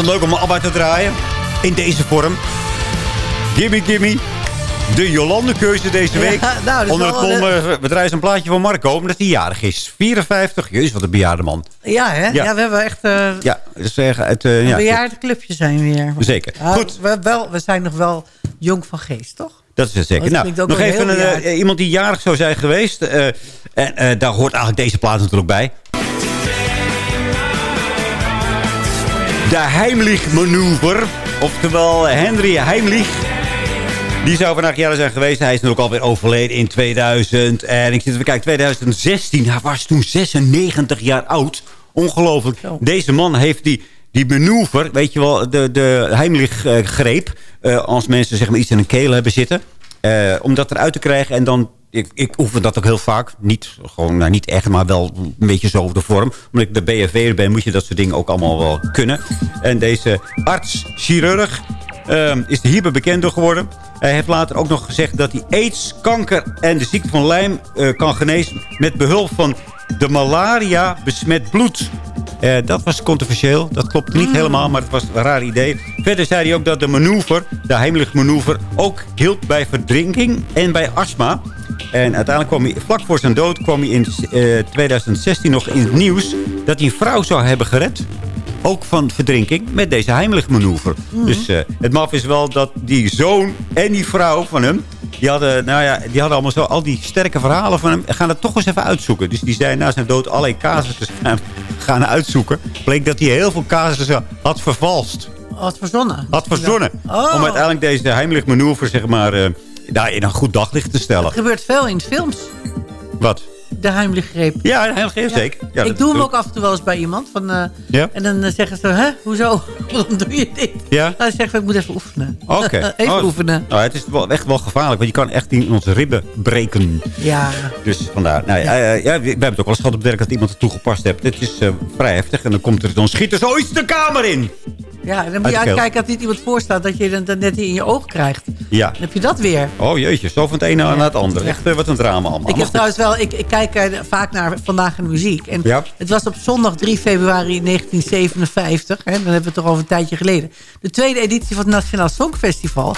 Leuk om ABBA te draaien. In deze vorm. Gimme, gimme. De Jolande-keuze deze week. Ja, nou, Onder het mom, een- eh, we draaien een plaatje van Marco, omdat hij jarig is. 54. Jezus, wat een bejaarde man. Ja, hè? Ja. Ja. we hebben echt eh Ja, het... eh, een ja, bejaardenclubje zijn we weer. Zeker. Ja, Goed. We, wel, we zijn nog wel jong van geest, toch? Dat is het zeker. Dat Nou, nog even een, iemand die jarig zou zijn geweest. en daar hoort eigenlijk deze plaat natuurlijk bij. De Heimlich-manoeuvre. Oftewel Henry Heimlich. Die zou vandaag jaren zijn geweest. Hij is natuurlijk alweer overleden in 2000. En ik zit even kijken, 2016. Hij was toen 96 jaar oud. Ongelooflijk. Deze man heeft die, die manoeuvre, weet je wel, de, de Heimlich-greep. eh, als mensen zeg maar, iets in een keel hebben zitten. Eh, om dat eruit te krijgen. En dan, ik, ik oefen dat ook heel vaak. Niet, gewoon, nou, niet echt, maar wel een beetje zo over de vorm. Omdat ik de BFW ben, moet je dat soort dingen ook allemaal wel kunnen. En deze arts, chirurg, Ehm, is er hierbij bekend door geworden. Hij heeft later ook nog gezegd dat hij aids, kanker en de ziekte van Lyme eh, kan genezen... met behulp van de malaria besmet bloed. Eh, dat was controversieel. Dat klopt niet helemaal, maar het was een raar idee. Verder zei hij ook dat de manoeuvre, de heimelijk manoeuvre... ook hielp bij verdrinking en bij astma. En uiteindelijk kwam hij, vlak voor zijn dood, kwam hij in eh, 2016 nog in het nieuws... dat hij een vrouw zou hebben gered ook van verdrinking met deze heimelijk manoeuvre. Dus eh, het maf is wel dat die zoon en die vrouw van hem... Die hadden, nou ja, die hadden allemaal zo al die sterke verhalen van hem. Gaan het toch eens even uitzoeken. Dus die zijn na zijn dood allerlei casussen gaan, uitzoeken. Bleek dat hij heel veel casussen had vervalst. Had verzonnen. Had verzonnen. Oh. Om uiteindelijk deze heimelijk manoeuvre, zeg maar... daar in een goed daglicht te stellen. Het gebeurt veel in films. Wat? De heimlichgreep. Ja, de heimlichgreep, zeker. Ja, ik doe hem ook af en toe wel eens bij iemand. Van, eh, Ja? En dan eh, zeggen ze, hè, hoezo? Waarom doe je dit? Ja? Dan zeg ik, ik moet even oefenen. Oké. even Oh, oefenen. Nou, het is wel echt wel gevaarlijk, want je kan echt in onze ribben breken. Ja. Dus vandaar. Nou, ja. ja, we hebben het ook wel eens gehad op werk dat iemand het toegepast heeft. Dit is eh, vrij heftig. En dan komt er, dan schiet er zoiets de kamer in. Ja, dan moet je uitkijken dat niet iemand voorstaat dat je dan net in je oog krijgt. Ja. Dan heb je dat weer. Oh jeetje, zo van het ene naar het andere. Echt eh, wat een drama allemaal. Ik heb trouwens wel, ik, ik kijk eh, vaak naar Vandaag in de Muziek. En Ja. het was op zondag 3 februari 1957. Hè, dan hebben we het toch over een tijdje geleden. De tweede editie van het Nationaal Songfestival.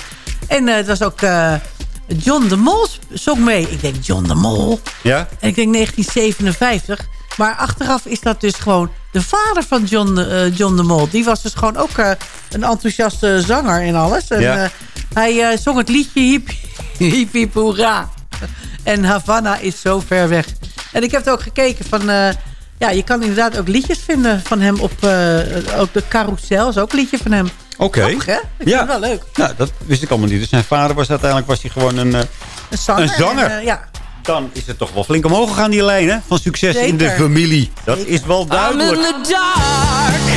En eh, het was ook John de Mol zong mee. Ik denk, John de Mol? Ja? En ik denk 1957. Maar achteraf is dat dus gewoon de vader van John, eh, John de Mol. Die was dus gewoon ook eh, een enthousiaste zanger en alles. En, Ja. eh, hij zong het liedje Hip Hip Hip Hoera. En Havana is zo ver weg. En ik heb er ook gekeken van... ja, je kan inderdaad ook liedjes vinden van hem op... ook de Carousel is ook een liedje van hem. Oké. Grappig, hè? Ik vind Ja. het wel leuk. Nou, dat wist ik allemaal niet. Dus zijn vader was uiteindelijk was hij gewoon een, Een zanger. een zanger. en, ja. Dan is het toch wel flink omhoog gegaan, die lijn hè? van succes in de familie. Dat is wel I'm in duidelijk. the dark.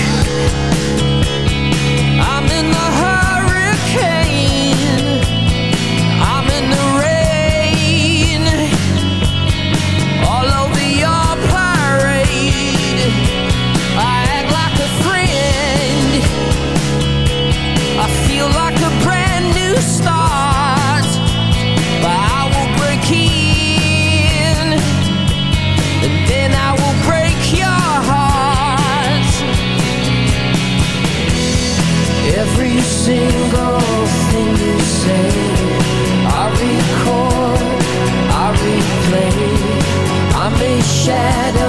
Shadow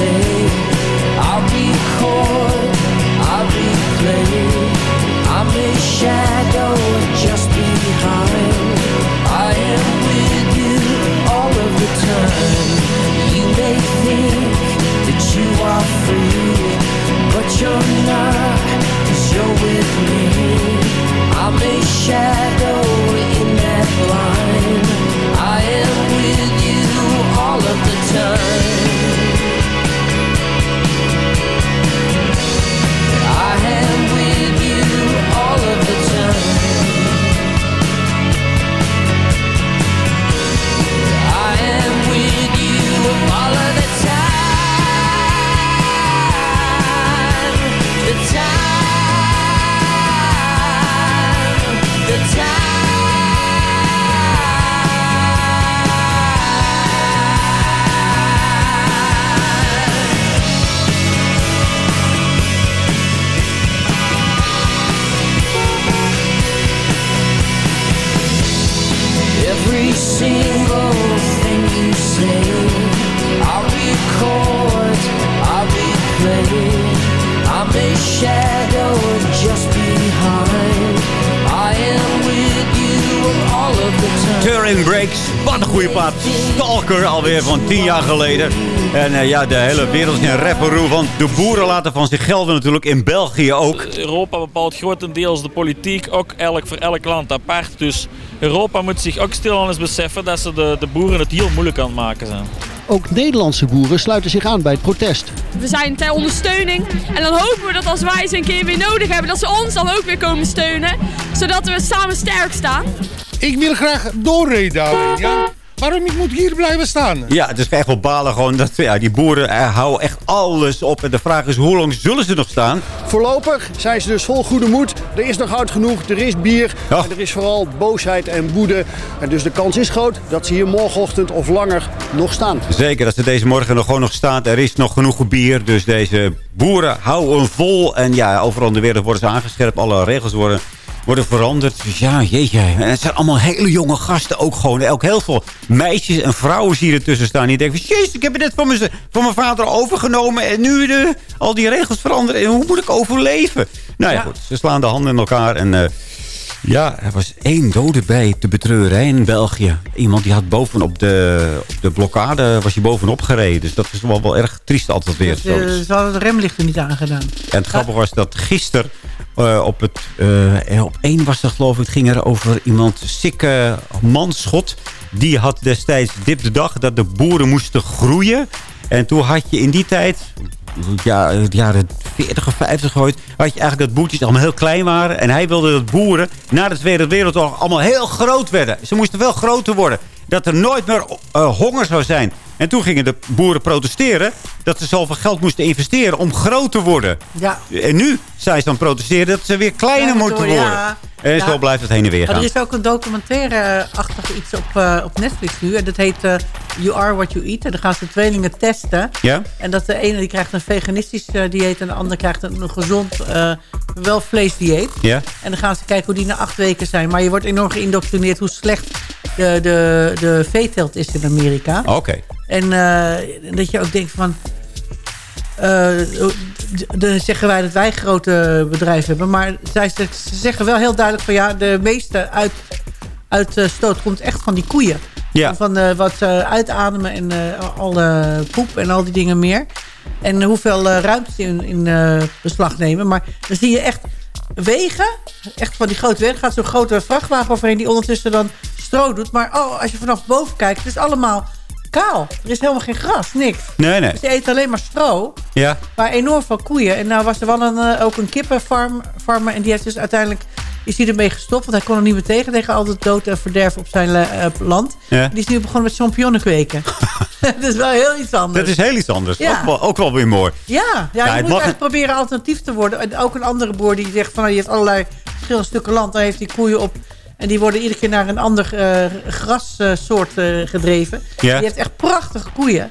say, tien jaar geleden. En eh, ja, de hele wereld is een rapperoe. Want de boeren laten van zich gelden natuurlijk. In België ook. Europa bepaalt grotendeels de politiek, ook elk voor elk land apart. Dus Europa moet zich ook stil eens beseffen dat ze de, de boeren het heel moeilijk aan het maken zijn. Ook Nederlandse boeren sluiten zich aan bij het protest. We zijn ter ondersteuning. En dan hopen we dat als wij ze een keer weer nodig hebben, dat ze ons dan ook weer komen steunen. Zodat we samen sterk staan. Ik wil graag doorreden alleen, ja? Waarom ik moet hier blijven staan? Ja, het is echt wel balen gewoon. Dat, ja, die boeren eh, houden echt alles op. En de vraag is, hoe lang zullen ze nog staan? Voorlopig zijn ze dus vol goede moed. Er is nog hout genoeg, er is bier. En er is vooral boosheid en woede. En dus de kans is groot dat ze hier morgenochtend of langer nog staan. Zeker, dat ze deze morgen nog gewoon nog staan. Er is nog genoeg bier. Dus deze boeren houden vol. En ja, overal in de wereld worden ze aangescherpt. Alle regels worden worden veranderd. Dus ja, jeetje. En het zijn allemaal hele jonge gasten ook gewoon. Ook heel veel meisjes en vrouwen zie je ertussen staan. Die denken van, jezus, ik heb het net van mijn, van mijn vader overgenomen. En nu de, al die regels veranderen. En hoe moet ik overleven? Nou ja, Ja. goed. Ze slaan de handen in elkaar. En eh, ja, er was één dode bij te betreuren hè, in België. Iemand die had bovenop de, op de blokkade was hij bovenop gereden. Dus dat is wel, wel erg triest altijd weer. Dus, eh, ze hadden de remlichten niet aangedaan. En het grappige was dat gisteren eh, op het eh, op één was dat geloof ik, het ging er over iemand sikke manschot. Die had destijds dit de dag dat de boeren moesten groeien. En toen had je in die tijd, ja, de jaren 40 of 50 ooit, had je eigenlijk dat boertjes allemaal heel klein waren. En hij wilde dat boeren na de Tweede Wereldoorlog allemaal heel groot werden. Ze moesten wel groter worden. Dat er nooit meer honger zou zijn. En toen gingen de boeren protesteren dat ze zoveel geld moesten investeren om groot te worden. Ja. En nu zijn ze dan protesteren dat ze weer kleiner moeten worden, worden. ja. En zo blijft het heen en weer Maar gaan. er is ook een documentaire-achtig iets op, eh, op Netflix nu. En dat heet eh, You Are What You Eat. En dan gaan ze tweelingen testen. Ja? En dat de ene die krijgt een veganistisch eh, dieet... en de andere krijgt een, een gezond, wel vleesdieet. Ja? En dan gaan ze kijken hoe die na acht weken zijn. Maar je wordt enorm geïndoctrineerd hoe slecht de, de, de veeteelt is in Amerika. Oké. En en dat je ook denkt van... eh, dan zeggen wij dat wij grote bedrijven hebben. Maar zij, ze ze zeggen wel heel duidelijk van ja, de meeste uit, uitstoot komt echt van die koeien. Ja. Van eh, wat ze uitademen en eh, alle poep en al die dingen meer. En hoeveel eh, ruimte ze in, in eh, beslag nemen. Maar dan zie je echt wegen, echt van die grote wegen. gaat zo'n grote vrachtwagen overheen die ondertussen dan stro doet. Maar oh, als je vanaf boven kijkt, het is allemaal kaal. Er is helemaal geen gras, niks. Nee, nee. Dus je eet alleen maar stro. Ja. Maar enorm veel koeien. En nou was er wel een, eh, ook een kippenfarmer. En die heeft dus uiteindelijk... Is hij ermee gestopt? Want hij kon er niet meer tegen. Tegen al het dood en verderf op zijn eh, land. Ja. Die is nu begonnen met champignonnen kweken. dat is wel heel iets anders. Dat is heel iets anders. Ja. Ook, wel, ook wel weer mooi. Ja, ja, Ja, je het moet mag echt proberen alternatief te worden. En ook een andere boer die zegt van... nou, je hebt allerlei verschillende stukken land. Dan heeft die koeien op... En die worden iedere keer naar een ander eh, grassoort eh, gedreven. Ja. Die heeft echt prachtige koeien.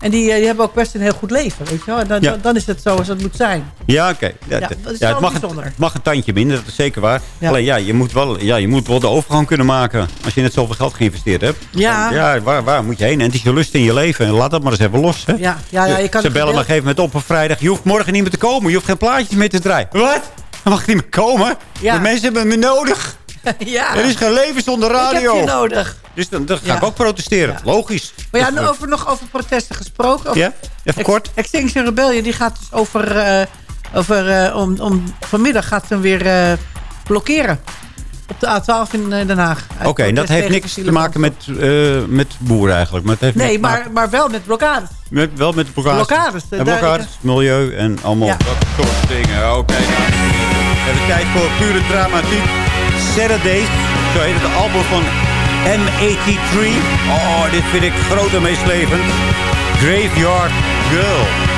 En die, eh, die hebben ook best een heel goed leven, weet je wel. En dan, Ja. dan is het zoals het moet zijn. Ja, oké. Ja, Ja, het- dat is ja, wel het, mag, bijzonder. het mag een tandje minder, dat is zeker waar. Ja. Alleen ja, je moet wel, ja, je moet wel de overgang kunnen maken. Als je net zoveel geld geïnvesteerd hebt. Ja. Dan- ja waar, waar moet je heen? En het is je lust in je leven. En laat dat maar eens even los. Hè? Ja, ja, ja, je kan Ze bellen een gedeeld- gegeven moment op op vrijdag. Je hoeft morgen niet meer te komen. Je hoeft geen plaatjes meer te draaien. Wat? Dan mag ik niet meer komen? Ja. De mensen hebben me nodig. ja. Er is geen leven zonder radio. Ik heb je nodig. Dus dan, dan ga Ja. ik ook protesteren. Logisch. Maar ja, over, nog over protesten gesproken. Over Ja, even kort. Extinction Rebellion, die gaat dus over... eh, over eh, om, om, vanmiddag gaat ze hem weer eh, blokkeren. Op de A12 in Den Haag. Oké, en dat heeft niks te maken met, met boeren eigenlijk. Maar het heeft Nee, maken- maar, maar wel met blokkades. Met, wel met blokkades. Blokkades, En daar- blokkades, milieu en allemaal Ja. dat soort dingen. Oké, nou. Hebben tijd voor pure dramatiek. Saturdays, zo heet het album van M83. Oh, dit vind ik groot en meeslevend. Graveyard Girl.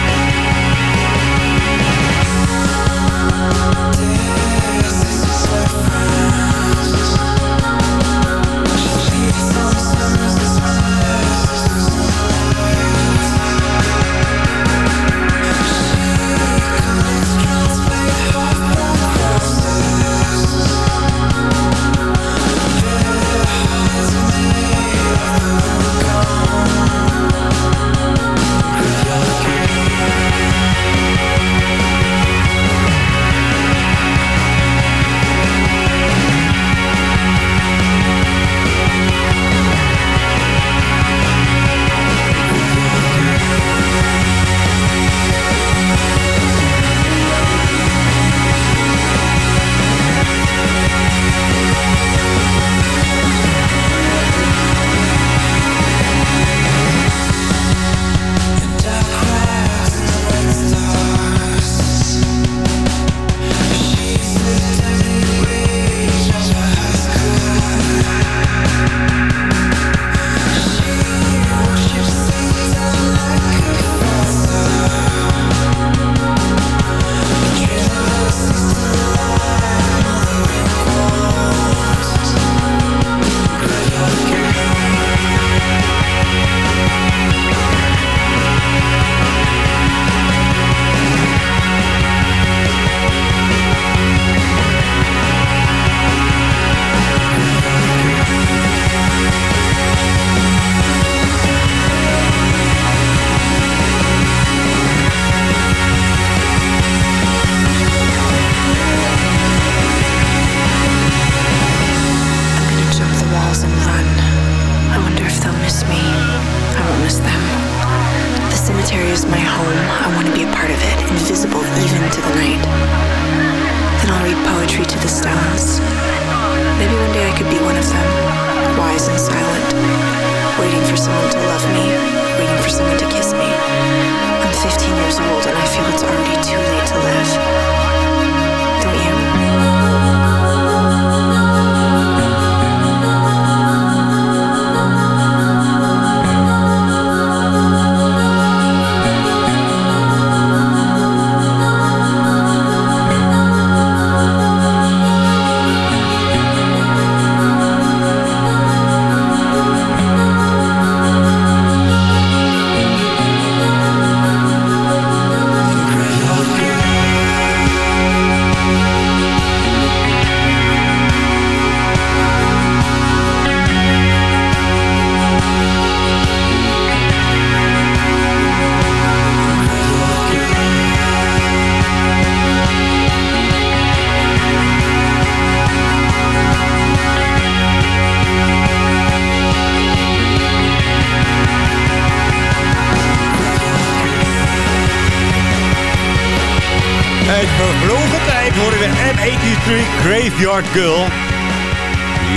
M83 Graveyard Girl.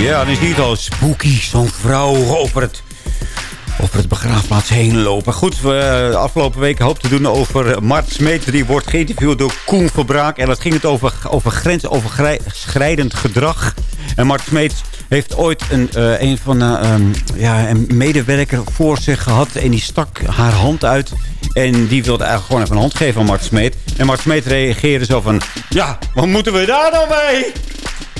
Ja, dan is niet al spooky. Zo'n vrouw over het, over het begraafplaats heen lopen. Goed, we de afgelopen week hoop te doen over eh, Mart Smeet. Die wordt geïnterviewd door Koen Verbraak. En dat ging het over, over grensoverschrijdend gedrag. En Mart Smeet heeft ooit een, eh, een van ehm, ja, een medewerker voor zich gehad. En die stak haar hand uit. En die wilde eigenlijk gewoon even een hand geven aan Mart Smeet. En Mart Smeet reageerde zo van... Ja, wat moeten we daar nou mee?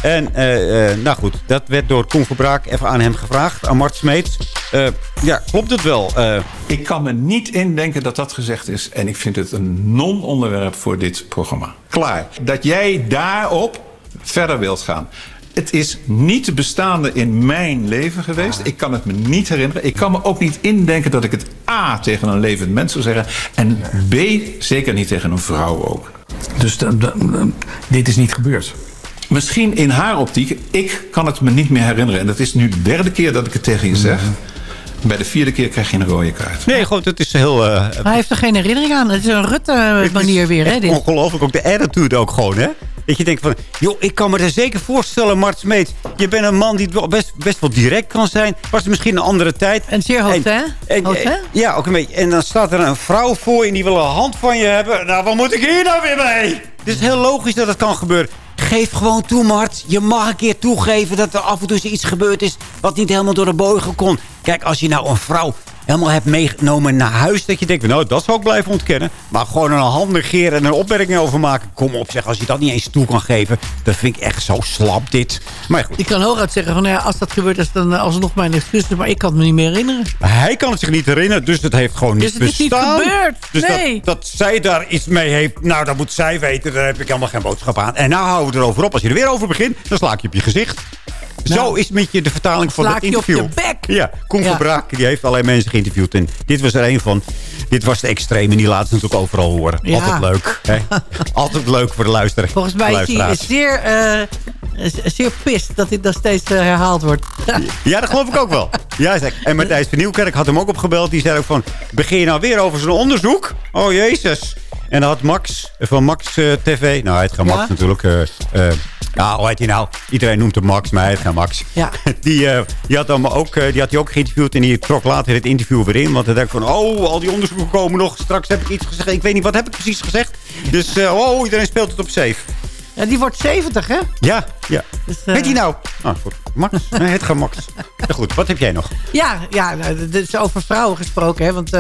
En eh, eh, nou goed, dat werd door Koen Verbraak even aan hem gevraagd. Aan Mart Smeet. Eh, ja, klopt het wel? Eh, Ik kan me niet indenken dat dat gezegd is. En ik vind het een non-onderwerp voor dit programma. Klaar. Dat jij daarop verder wilt gaan. Het is niet bestaande in mijn leven geweest. Ik kan het me niet herinneren. Ik kan me ook niet indenken dat ik het A tegen een levend mens zou zeggen. En B zeker niet tegen een vrouw ook. Dus dit is niet gebeurd. Misschien in haar optiek, ik kan het me niet meer herinneren. En dat is nu de derde keer dat ik het tegen je zeg. Bij de vierde keer krijg je een rode kaart. Nee, goed, het is heel... eh, Hij heeft er geen herinnering aan. Het is een Rutte-manier weer, hè? Dit. ongelooflijk. Ook de attitude ook gewoon, hè? Dat je denkt van, joh, ik kan me er zeker voorstellen, Mart Smeet. Je bent een man die best, best wel direct kan zijn. Was het misschien een andere tijd. En zeer hoog, hè? En, hè? ja, ook een beetje. En dan staat er een vrouw voor je en die wil een hand van je hebben. Nou, wat moet ik hier nou weer mee? Het is heel logisch dat het kan gebeuren. Geef gewoon toe, Mart. Je mag een keer toegeven dat er af en toe iets gebeurd is... wat niet helemaal door de bogen kon. Kijk, als je nou een vrouw helemaal hebt meegenomen naar huis... dat je denkt, nou, dat zou ik blijven ontkennen. Maar gewoon een hand negeren en een opmerking over maken. Kom op, zeg, als je dat niet eens toe kan geven... dat vind ik echt zo slap, dit. Maar goed, Ik kan hooguit zeggen, van, nou ja, als dat gebeurt, is dan eh, alsnog mijn excuses. Maar ik kan het me niet meer herinneren. hij kan het zich niet herinneren, dus het heeft gewoon Dus niet het is niet bestaan. gebeurd, Dus nee. dat, dat zij daar iets mee heeft, nou, dat moet zij weten. Daar heb ik helemaal geen boodschap aan. En nou erover op. Als je er weer over begint, dan sla ik je op je gezicht. Zo is met je de vertaling van het je op interview. je bek. Ja, Koen Ja. die heeft allerlei mensen geïnterviewd. En dit was er een van. Dit was de extreme en die laten ze natuurlijk overal horen. Ja. Altijd leuk. Hè? Altijd leuk voor de luisteraar. Volgens mij is hij zeer, eh, zeer pist dat dit nog steeds eh, herhaald wordt. Ja, dat geloof ik ook wel. Ja, zeg. En Matthijs van Nieuwkerk had hem ook opgebeld. Die zei ook van, begin je nou weer over zo'n onderzoek? Oh, jezus. En dan had Max van Max eh, TV... Nou, hij heet geen Max Ja? natuurlijk. eh eh, ja, hoe heet hij nou? Iedereen noemt hem Max, maar hij heet geen Max. Ja. Die, die, had hem ook, die had hij ook geïnterviewd en die trok later het interview weer in. Want hij dacht van, oh, al die onderzoeken komen nog. Straks heb ik iets gezegd. Ik weet niet, wat heb ik precies gezegd? Dus, oh, iedereen speelt het op safe. Ja, die wordt 70, hè? Ja, ja. Dus, Weet hij nou? Ah, goed. Max? Nee, het gaat Max. Ja, goed, wat heb jij nog? Ja, ja nou, over vrouwen gesproken, hè? Want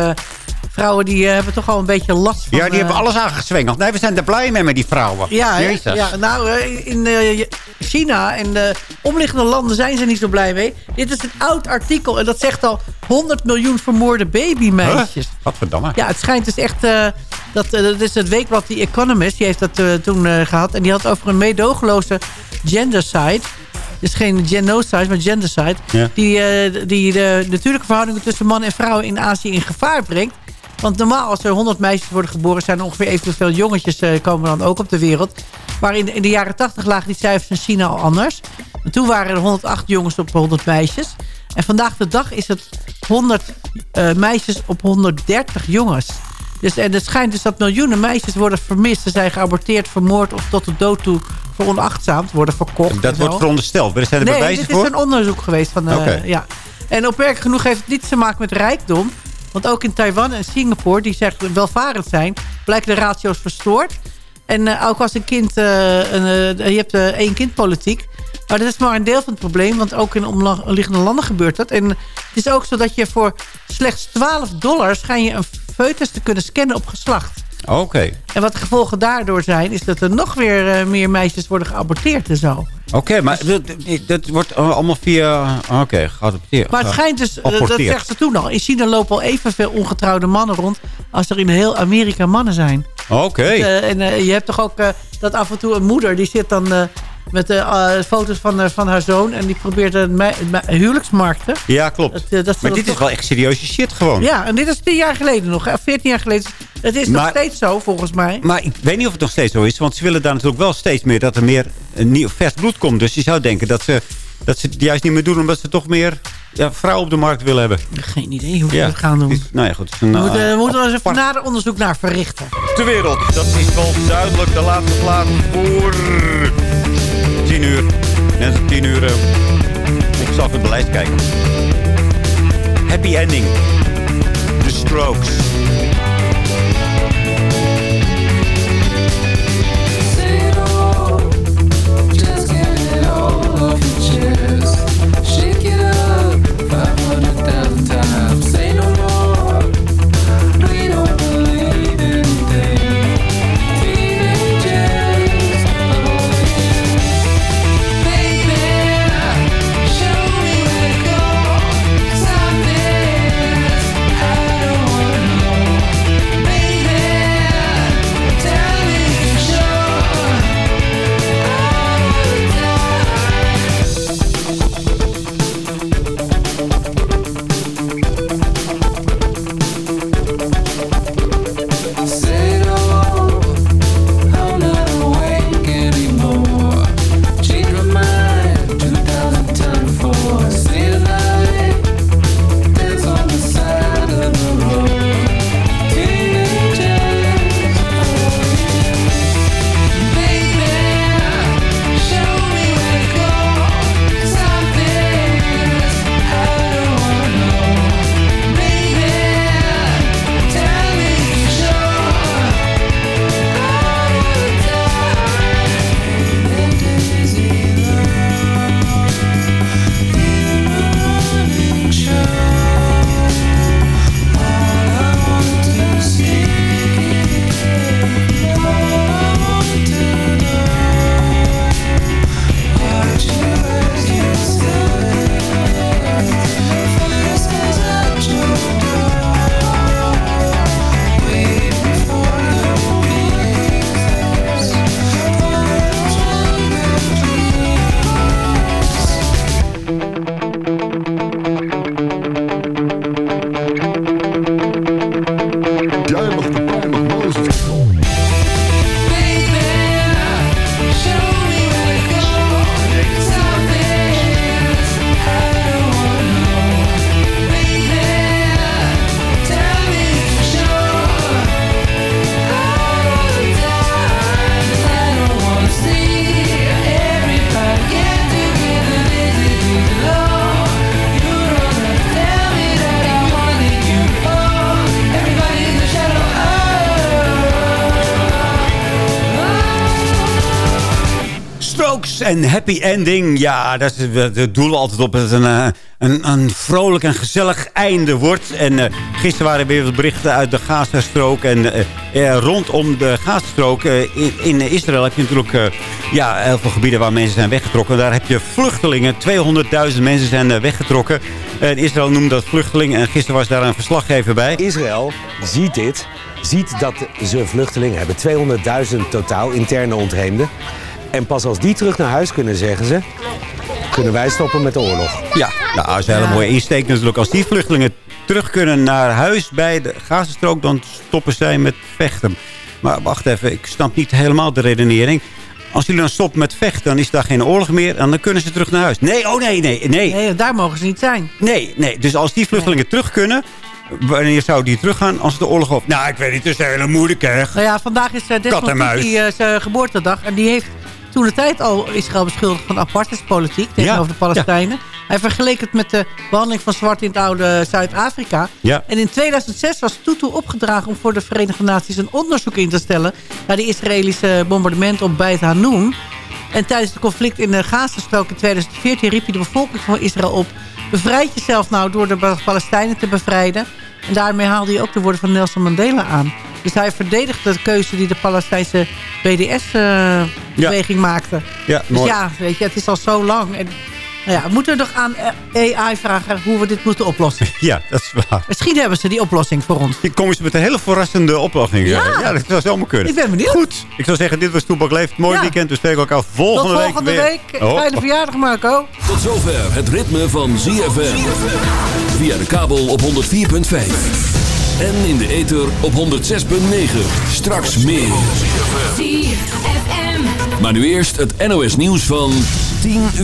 vrouwen die eh, hebben toch al een beetje last van... Ja, die eh, hebben alles aangezwengeld. Nee, we zijn er blij mee met die vrouwen. Ja? Jezus. ja nou, eh, in eh, China en de omliggende landen zijn ze niet zo blij mee. Dit is een oud artikel en dat zegt al 100 miljoen vermoorde babymeisjes. Wat verdamme. Ja, het schijnt dus echt... eh, dat, eh, dat is het weekblad The Economist. Die heeft dat eh, toen eh, gehad. En die had over een meedogenloze gendercide. Dus geen genocide, maar gendercide. Ja. Die, eh, die de natuurlijke verhoudingen tussen mannen en vrouwen in Azië in gevaar brengt. Want normaal als er 100 meisjes worden geboren... zijn er ongeveer evenveel jongetjes eh, komen dan ook op de wereld. Maar in de, in de jaren 80 lagen die cijfers in China al anders. En toen waren er 108 jongens op 100 meisjes. En vandaag de dag is het 100 eh, meisjes op 130 jongens. Dus, en het schijnt dus dat miljoenen meisjes worden vermist. Ze zijn geaborteerd, vermoord of tot de dood toe veronachtzaamd. Worden verkocht. Dat wordt verondersteld. Er zijn er nee, bewijzen dit voor? is een onderzoek geweest. Van, eh, Oké. ja. En opmerkelijk genoeg heeft het niets te maken met rijkdom. Want ook in Taiwan en Singapore, die zeggen welvarend zijn... blijken de ratio's verstoord. En eh, ook als een kind... eh, een, eh, je hebt één kind politiek. Maar dat is maar een deel van het probleem. Want ook in omliggende landen gebeurt dat. En het is ook zo dat je voor slechts 12 dollar... schijn je een foetus te kunnen scannen op geslacht. Oké. En wat de gevolgen daardoor zijn... is dat er nog weer meer meisjes worden geaborteerd en zo. Oké, maar dat, dat wordt allemaal via... Oké, geadopteerd. Maar het schijnt dus, eh, dat zegt ze toen al. In China lopen al evenveel ongetrouwde mannen rond... als er in heel Amerika mannen zijn. Oké. Eh, en eh, je hebt toch ook dat af en toe een moeder... die zit dan met de eh, foto's van, eh, van haar zoon... en die probeert een me- huwelijksmarkten. Ja, klopt. Dat, eh, maar dit is wel echt serieuze shit gewoon. Ja, en dit is tien jaar geleden nog. Of veertien jaar geleden. Het is nog steeds zo, volgens mij. Maar ik weet niet of het nog steeds zo is. Want ze willen daar natuurlijk wel steeds meer dat er meer een nieuw vers bloed komt. Dus je zou denken dat ze, dat ze het juist niet meer doen. Omdat ze toch meer ja, vrouwen op de markt willen hebben. Geen idee hoe ze Ja. dat gaan doen. Nou ja, goed. het een, We moeten, eh, we moeten er eens even nader onderzoek naar verrichten. de wereld. Dat is wel duidelijk de laatste plaat voor 10 uur. Net als 10 uur. eh, ik zal even het beleid kijken. Happy ending. The Strokes. Strokes en Happy Ending. Ja, dat is het doel altijd op dat het een, eh, een, een vrolijk en gezellig einde wordt. En eh, gisteren waren er weer wat berichten uit de Gazastrook. En eh, rondom de Gazastrook eh, in, in Israël heb je natuurlijk ja, heel veel gebieden waar mensen zijn weggetrokken. Daar heb je vluchtelingen. 200.000 mensen zijn weggetrokken. En Israël noemde dat vluchtelingen. En gisteren was daar een verslaggever bij. Israël ziet dit, ziet dat ze vluchtelingen hebben. 200.000 totaal, interne ontheemden. En pas als die terug naar huis kunnen, zeggen ze... kunnen wij stoppen met de oorlog. Ja, nou, dat is een hele mooie insteek natuurlijk. Als die vluchtelingen terug kunnen naar huis bij de Gazastrook... dan stoppen zij met vechten. Maar wacht even, ik snap niet helemaal de redenering. Als jullie dan stoppen met vechten, dan is daar geen oorlog meer... en dan kunnen ze terug naar huis. Nee, oh nee, nee, nee. Nee, daar mogen ze niet zijn. Nee, nee. Dus als die vluchtelingen terug kunnen... wanneer zou die teruggaan als de oorlog op... Nou, ik weet niet, het is een hele moeilijke. hè. Nou ja, vandaag is uh, Kat en Desmond uh, zijn geboortedag. En die heeft toen de tijd al Israël beschuldigd van apartheidspolitiek tegenover Ja, de Palestijnen. Hij vergeleek het met de behandeling van zwart in het oude Zuid-Afrika. Ja. En in 2006 was Tutu opgedragen om voor de Verenigde Naties een onderzoek in te stellen naar de Israëlische bombardement op Beit Hanoun. En tijdens het conflict in de Gazastrook in 2014 riep hij de bevolking van Israël op... bevrijd jezelf nou door de Palestijnen te bevrijden. En daarmee haalde hij ook de woorden van Nelson Mandela aan. Dus hij verdedigde de keuze die de Palestijnse BDS-beweging maakte. Ja, dus mooi. ja, weet je, het is al zo lang. En, nou ja, we moeten nog aan AI vragen hoe we dit moeten oplossen. Ja, dat is waar. Misschien hebben ze die oplossing voor ons. Die komen ze met een hele verrassende oplossing. Ja. ja dat zou zomaar kunnen. Ik ben benieuwd. Goed. Ik zou zeggen, dit was Toepak Leeft. Mooi Ja. weekend. We spreken elkaar volgende, Tot volgende week week. Oh. Fijne verjaardag, Marco. Tot zover het ritme van ZFM. Via de kabel op 104.5. En in de ether op 106.9. Straks meer. Maar nu eerst het NOS nieuws van 10 uur.